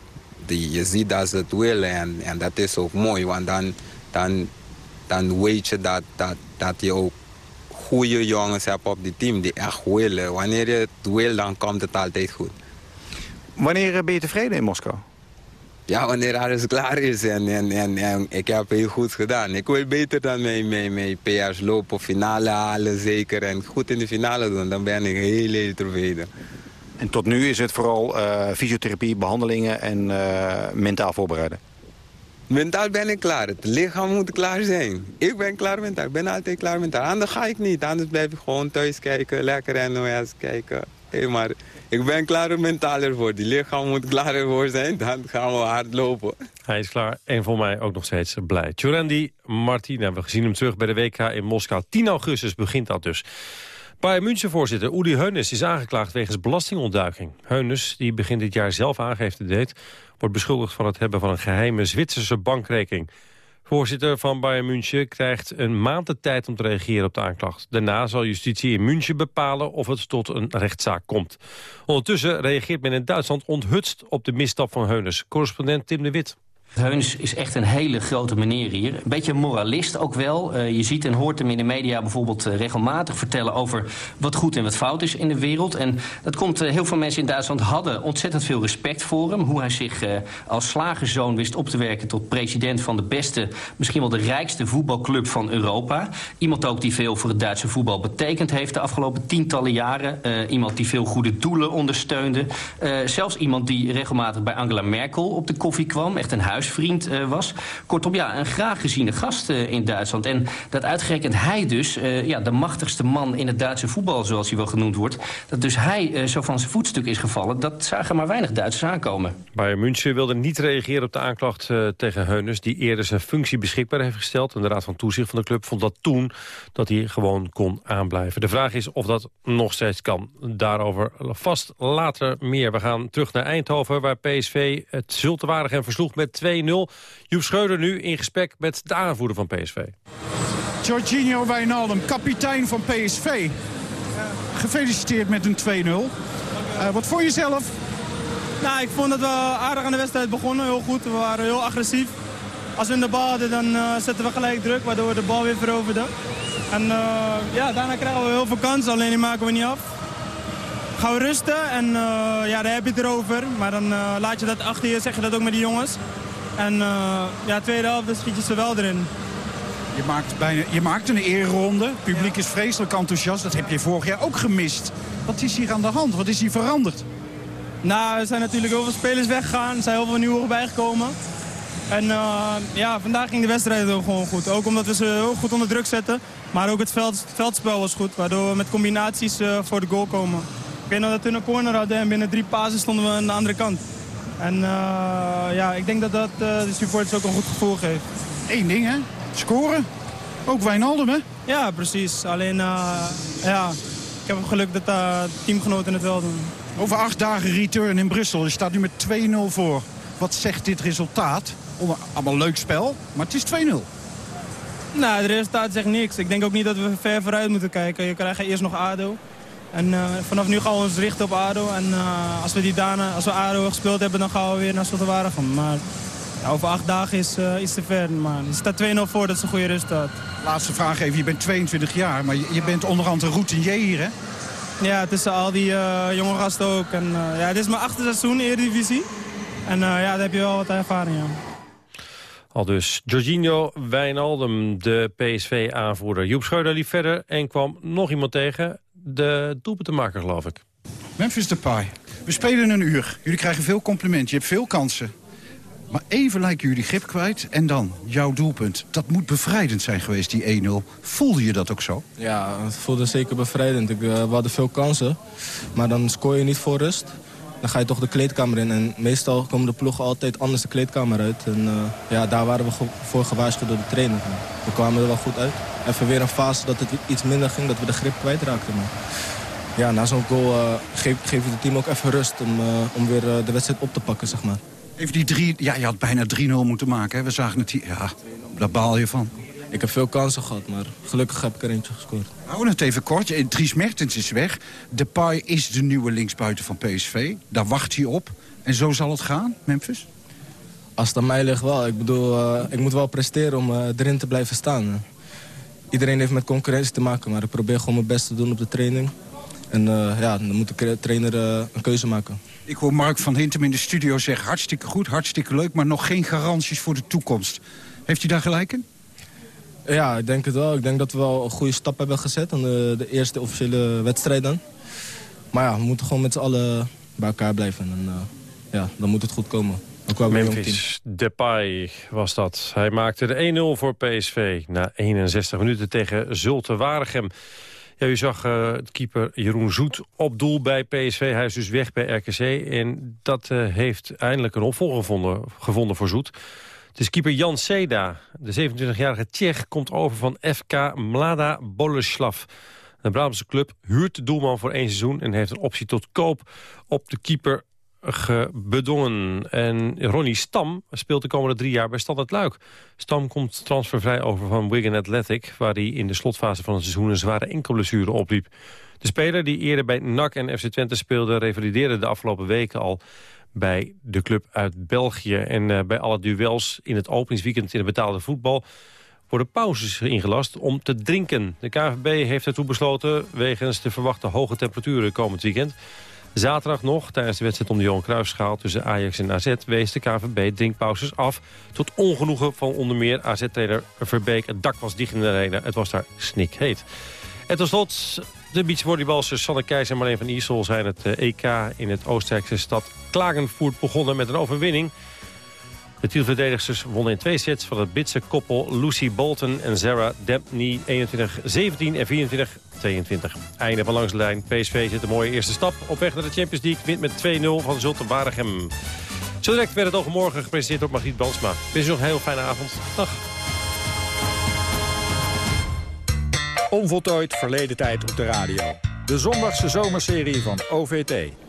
die, je ziet dat ze het willen en, en dat is ook mooi. Want dan, dan, dan weet je dat, dat, dat je ook goede jongens hebt op die team die echt willen. Wanneer je het wil, dan komt het altijd goed. Wanneer ben je tevreden in Moskou? Ja, wanneer alles klaar is en, en, en, en, ik heb heel goed gedaan. Ik wil beter dan mijn, mijn, mijn PR's lopen, finale halen zeker. En goed in de finale doen, dan ben ik heel, heel tevreden. En tot nu is het vooral uh, fysiotherapie, behandelingen en uh, mentaal voorbereiden? Mentaal ben ik klaar. Het lichaam moet klaar zijn. Ik ben klaar mentaal. Ik ben altijd klaar mentaal. Anders ga ik niet. Anders blijf ik gewoon thuis kijken. Lekker NOS kijken. Hey, maar ik ben klaar mentaal ervoor. Die lichaam moet klaar ervoor zijn. Dan gaan we hard lopen. Hij is klaar en voor mij ook nog steeds blij. Tjurendi Martina, we gezien hem terug bij de WK in Moskou. 10 augustus begint dat dus. Bayern München-voorzitter Uli Heunes is aangeklaagd wegens belastingontduiking. Heunes, die begin dit jaar zelf aangifte deed... wordt beschuldigd van het hebben van een geheime Zwitserse bankrekening. Voorzitter van Bayern München krijgt een maand de tijd om te reageren op de aanklacht. Daarna zal justitie in München bepalen of het tot een rechtszaak komt. Ondertussen reageert men in Duitsland onthutst op de misstap van Heunes. Correspondent Tim de Wit. Heuns is echt een hele grote meneer hier. Een beetje een moralist ook wel. Uh, je ziet en hoort hem in de media bijvoorbeeld uh, regelmatig vertellen... over wat goed en wat fout is in de wereld. En dat komt, uh, heel veel mensen in Duitsland hadden ontzettend veel respect voor hem. Hoe hij zich als slagerzoon wist op te werken tot president van de beste... misschien wel de rijkste voetbalclub van Europa. Iemand ook die veel voor het Duitse voetbal betekend heeft de afgelopen tientallen jaren. iemand die veel goede doelen ondersteunde. zelfs iemand die regelmatig bij Angela Merkel op de koffie kwam. Echt een huis vriend uh, was. Kortom, ja, een graag geziene gast uh, in Duitsland. En dat uitgerekend hij dus, uh, ja, de machtigste man in het Duitse voetbal... zoals hij wel genoemd wordt, dat dus hij zo van zijn voetstuk is gevallen... dat zagen maar weinig Duitsers aankomen. Bayern München wilde niet reageren op de aanklacht tegen Heuners... die eerder zijn functie beschikbaar heeft gesteld. En de Raad van Toezicht van de club vond dat toen dat hij gewoon kon aanblijven. De vraag is of dat nog steeds kan. Daarover vast later meer. We gaan terug naar Eindhoven, waar PSV het Zultewaardig en versloeg met 2 2-0. Joep Schreuder nu in gesprek met de aanvoerder van PSV. Jorginho Wijnaldum, kapitein van PSV. Gefeliciteerd met een 2-0. Uh, eh, wat vond je zelf? Nou, ik vond dat we aardig aan de wedstrijd begonnen. Heel goed, we waren heel agressief. Als we in de bal hadden, dan uh, zetten we gelijk druk, waardoor we de bal weer veroverden. En uh, ja, daarna krijgen we heel veel kansen, alleen die maken we niet af. Gaan we rusten en ja, daar heb je het erover. Maar dan laat je dat achter je, zeg je dat ook met die jongens. En uh, ja, tweede helft schiet je ze wel erin. Je maakt, bijna, je maakt een eerronde. Het publiek is vreselijk enthousiast. Dat heb je vorig jaar ook gemist. Wat is hier aan de hand? Wat is hier veranderd? Nou, er zijn natuurlijk heel veel spelers weggegaan. Er zijn heel veel nieuwe bijgekomen. En uh, ja, vandaag ging de wedstrijd ook gewoon goed. Ook omdat we ze heel goed onder druk zetten. Maar ook het, veld, het veldspel was goed. Waardoor we met combinaties uh, voor de goal komen. Ik weet nog dat we een corner hadden en binnen drie pasen stonden we aan de andere kant. En uh, ja, ik denk dat dat uh, de supporters ook een goed gevoel geeft. Eén ding, hè? Scoren. Ook Wijnaldum, hè? Ja, precies. Alleen, uh, ja, ik heb geluk dat uh, teamgenoten het wel doen. Over acht dagen return in Brussel. Je staat nu met 2-0 voor. Wat zegt dit resultaat? Allemaal leuk spel, maar het is 2-0. Nou, het resultaat zegt niks. Ik denk ook niet dat we ver vooruit moeten kijken. Je krijgt eerst nog ADO. En uh, vanaf nu gaan we ons richten op ADO. En uh, als we die daarna, als we ADO gespeeld hebben, dan gaan we weer naar Slotterwaardigem. Maar ja, over acht dagen is uh, iets te ver. Maar er staat 2-0 voor, dat is een goede resultaat. Laatste vraag even. Je bent 22 jaar, maar je, je bent onderhand een routinier hier, hè? Ja, tussen al die jonge gasten ook. En, ja, dit is mijn achtste seizoen Eredivisie. En ja, daar heb je wel wat ervaring aan. Al dus Jorginho Wijnaldum, de PSV-aanvoerder. Joep Scheuder liep verder en kwam nog iemand tegen de doelpunt te maken, geloof ik. Memphis Depay. We spelen een uur. Jullie krijgen veel complimenten. Je hebt veel kansen. Maar even lijken jullie grip kwijt. En dan, jouw doelpunt. Dat moet bevrijdend zijn geweest, die 1-0. Voelde je dat ook zo? Ja, het voelde zeker bevrijdend. Ik, uh, we hadden veel kansen. Maar dan scoor je niet voor rust. Dan ga je toch de kleedkamer in. En meestal komen de ploegen altijd anders de kleedkamer uit. En uh, ja, daar waren we voor gewaarschuwd door de trainer. We kwamen er wel goed uit even weer een fase dat het iets minder ging, dat we de grip kwijtraakten. Maar ja, na zo'n goal uh, geef, je het team ook even rust om, uh, om weer de wedstrijd op te pakken, zeg maar. Even die drie, ja, je had bijna 3-0 moeten maken. Hè? We zagen het hier, ja, daar baal je van. Ik heb veel kansen gehad, maar gelukkig heb ik er eentje gescoord. Houden het even kort. Dries Mertens is weg. Depay is de nieuwe linksbuiten van PSV. Daar wacht hij op. En zo zal het gaan, Memphis? Als het aan mij ligt wel. Ik bedoel, ik moet wel presteren om erin te blijven staan iedereen heeft met concurrentie te maken. Maar ik probeer gewoon mijn best te doen op de training. En uh, ja, dan moet de trainer uh, een keuze maken. Ik hoor Mark van Hintem in de studio zeggen... hartstikke goed, hartstikke leuk, maar nog geen garanties voor de toekomst. Heeft u daar gelijk in? Ja, ik denk het wel. Ik denk dat we wel een goede stap hebben gezet... aan de, de eerste officiële wedstrijd dan. Maar ja, we moeten gewoon met z'n allen bij elkaar blijven. En uh, ja, dan moet het goed komen. Memphis Depay was dat. Hij maakte de 1-0 voor PSV na 61 minuten tegen Zulte Waregem. Ja, u zag uh, het keeper Jeroen Zoet op doel bij PSV. Hij is dus weg bij RKC. En dat uh, heeft eindelijk een opvolger gevonden, gevonden voor Zoet. Het is keeper Jan Seda. De 27-jarige Tsjech komt over van FK Mlada Boleslav. De Brabantse club huurt de doelman voor één seizoen... en heeft een optie tot koop op de keeper bedongen. En Ronnie Stam speelt de komende drie jaar bij Standard Luik. Stam komt transfervrij over van Wigan Athletic... waar hij in de slotfase van het seizoen een zware enkelblessure opliep. De speler die eerder bij NAC en FC Twente speelde... revalideerde de afgelopen weken al bij de club uit België. En uh, bij alle duels in het openingsweekend in het betaalde voetbal worden pauzes ingelast om te drinken. De KVB heeft ertoe besloten wegens de verwachte hoge temperaturen komend weekend. Zaterdag nog, tijdens de wedstrijd om de Johan Cruijffschaal tussen Ajax en AZ... wees de KVB drinkpauzes af tot ongenoegen van onder meer AZ-trainer Verbeek. Het dak was dicht in de arena, het was daar snikheet. En tot slot, de beachvolleybalsters Sanne Keijs en Marleen van Iersel... zijn het EK in het Oostenrijkse stad Klagenvoort begonnen met een overwinning... De titelverdedigsters wonnen in twee sets van het Britse koppel Lucy Bolton en Sarah Dempney 21-17 en 24-22. Einde van langs de lijn. PSV zit een mooie eerste stap op weg naar de Champions League. Wint met 2-0 van Zulte Waregem. Zo direct werd het morgen gepresenteerd door Margriet Bansma. Wens u nog een heel fijne avond. Dag. Onvoltooid verleden tijd op de radio. De zondagse zomerserie van OVT.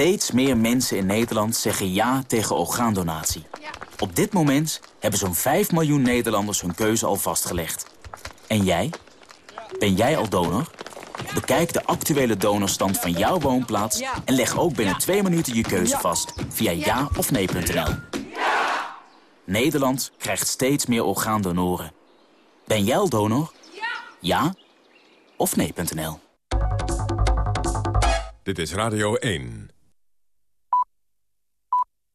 Steeds meer mensen in Nederland zeggen ja tegen orgaandonatie. Op dit moment hebben zo'n 5 miljoen Nederlanders hun keuze al vastgelegd. En jij? Ben jij al donor? Bekijk de actuele donorstand van jouw woonplaats... en leg ook binnen twee minuten je keuze vast via ja of nee.nl. Nederland krijgt steeds meer orgaandonoren. Ben jij al donor? Ja of nee.nl. Dit is Radio 1.